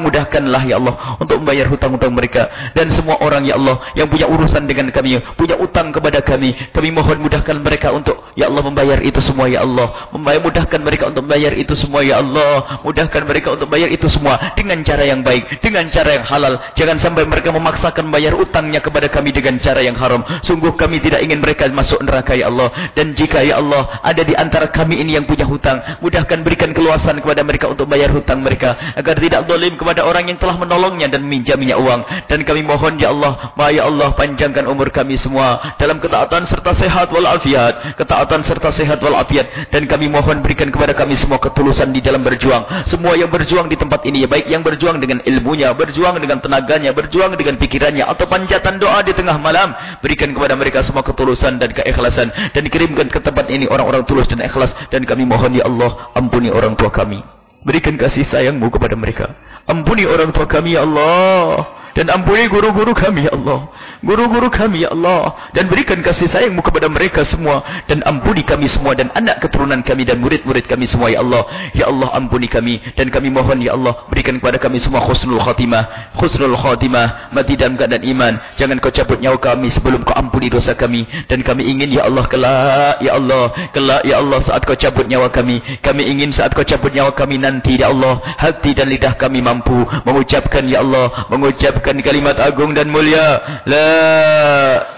mudahkanlah ya Allah untuk membayar hutang-hutang mereka dan semua orang ya Allah yang punya urusan dengan kami punya utang kepada kami kami mohon mudahkan mereka untuk ya Allah membayar itu semua ya Allah membayar mudahkan mereka untuk membayar itu semua ya Allah mudahkan mereka untuk membayar itu semua dengan cara yang baik dengan cara yang halal jangan sampai mereka memaksakan bayar utangnya kepada kami dengan cara yang haram Sungguh kami tidak ingin mereka masuk neraka ya Allah. Dan jika ya Allah ada di antara kami ini yang punya hutang. Mudahkan berikan keluasan kepada mereka untuk bayar hutang mereka. Agar tidak dolim kepada orang yang telah menolongnya dan minjaminya uang. Dan kami mohon ya Allah. Ya Allah panjangkan umur kami semua. Dalam ketaatan serta sehat walafiat. Ketaatan serta sehat walafiat. Dan kami mohon berikan kepada kami semua ketulusan di dalam berjuang. Semua yang berjuang di tempat ini. Baik yang berjuang dengan ilmunya. Berjuang dengan tenaganya. Berjuang dengan pikirannya. Atau panjatan doa di tengah malam. Berikan kepada kepada mereka semua ketulusan dan keikhlasan dan dikirimkan ke tempat ini orang-orang tulus dan ikhlas dan kami mohon ya Allah ampuni orang tua kami berikan kasih sayangmu kepada mereka. Ampuni orang tua kami ya Allah dan ampuni guru-guru kami ya Allah. Guru-guru kami ya Allah. Dan berikan kasih sayangmu kepada mereka semua. Dan ampuni kami semua. Dan anak keturunan kami dan murid-murid kami semua ya Allah. Ya Allah ampuni kami. Dan kami mohon ya Allah. Berikan kepada kami semua khusnul khatimah. Khusnul khatimah. Mati dalam keadaan iman. Jangan kau cabut nyawa kami sebelum kau ampuni dosa kami. Dan kami ingin ya Allah kelak. Ya Allah. Kelak ya Allah saat kau cabut nyawa kami. Kami ingin saat kau cabut nyawa kami nanti ya Allah. Hati dan lidah kami mampu. Mengucapkan ya Allah. Mengucapkan mengucapkan kalimat agung dan mulia la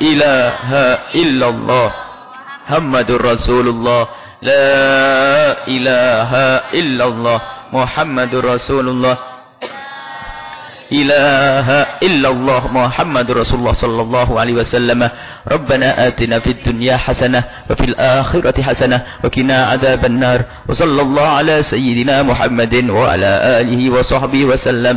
ilaha illallah Muhammadur Rasulullah la ilaha illallah Muhammadur Rasulullah إله إلا الله محمد رسول الله صلى الله عليه وسلم ربنا آتنا في الدنيا حسنة وفي الآخرة حسنة وكنا عذاب النار وصلى الله على سيدنا محمد وعلى آله وصحبه وسلم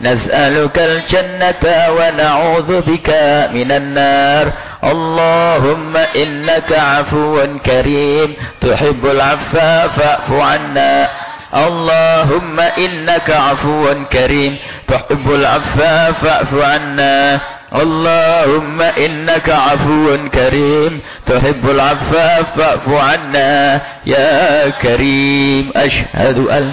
نسألك الجنة ونعوذ بك من النار. اللهم إنك عفو كريم. تحب العفا فاعف عنا. اللهم إنك عفو كريم. تحب العفا فاعف عنا. اللهم إنك عفو كريم. تحب العفا فاعف عنا. يا كريم أشهد أن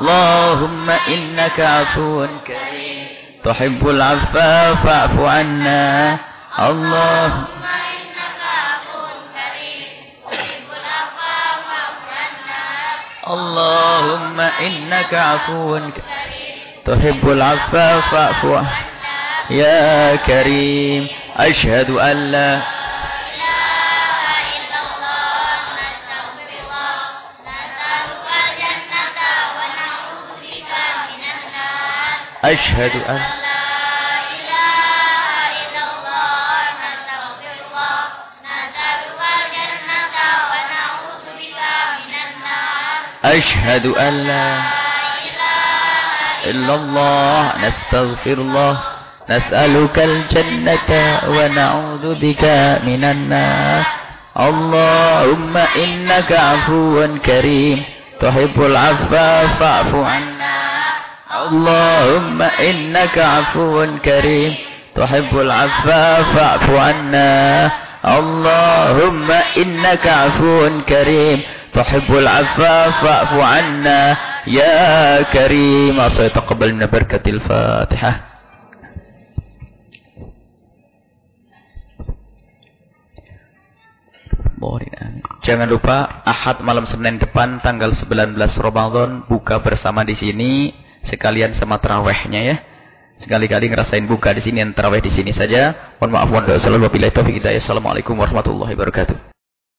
اللهم إنك عفو كريم. تحب العفا فاعف عنا. اللهم اللهم إنك عفو كريم. تحب العفا فاعف عنا. يا كريم. أشهد أن لا أشهد أن أشهد أن لا إلا الله نستغفر الله نسألك الجنة ونعوذ بك من النار. اللهم إنك عفو كريم تحب العفو فاعف عنا. اللهم إنك عفو كريم تحب العفو فاعف عنا اللهم إنك عفو كريم تحب العفو فاعف عنا يا كريم سيتقبل من بركة الفاتحة Jangan lupa Ahad malam Senin depan tanggal 19 Ramadan buka bersama di sini sekalian sama terawihnya ya. Sekali-kali ngerasain buka di sini, yang terawih di sini saja. Mohon maaf, wassalamualaikum warahmatullahi wabarakatuh.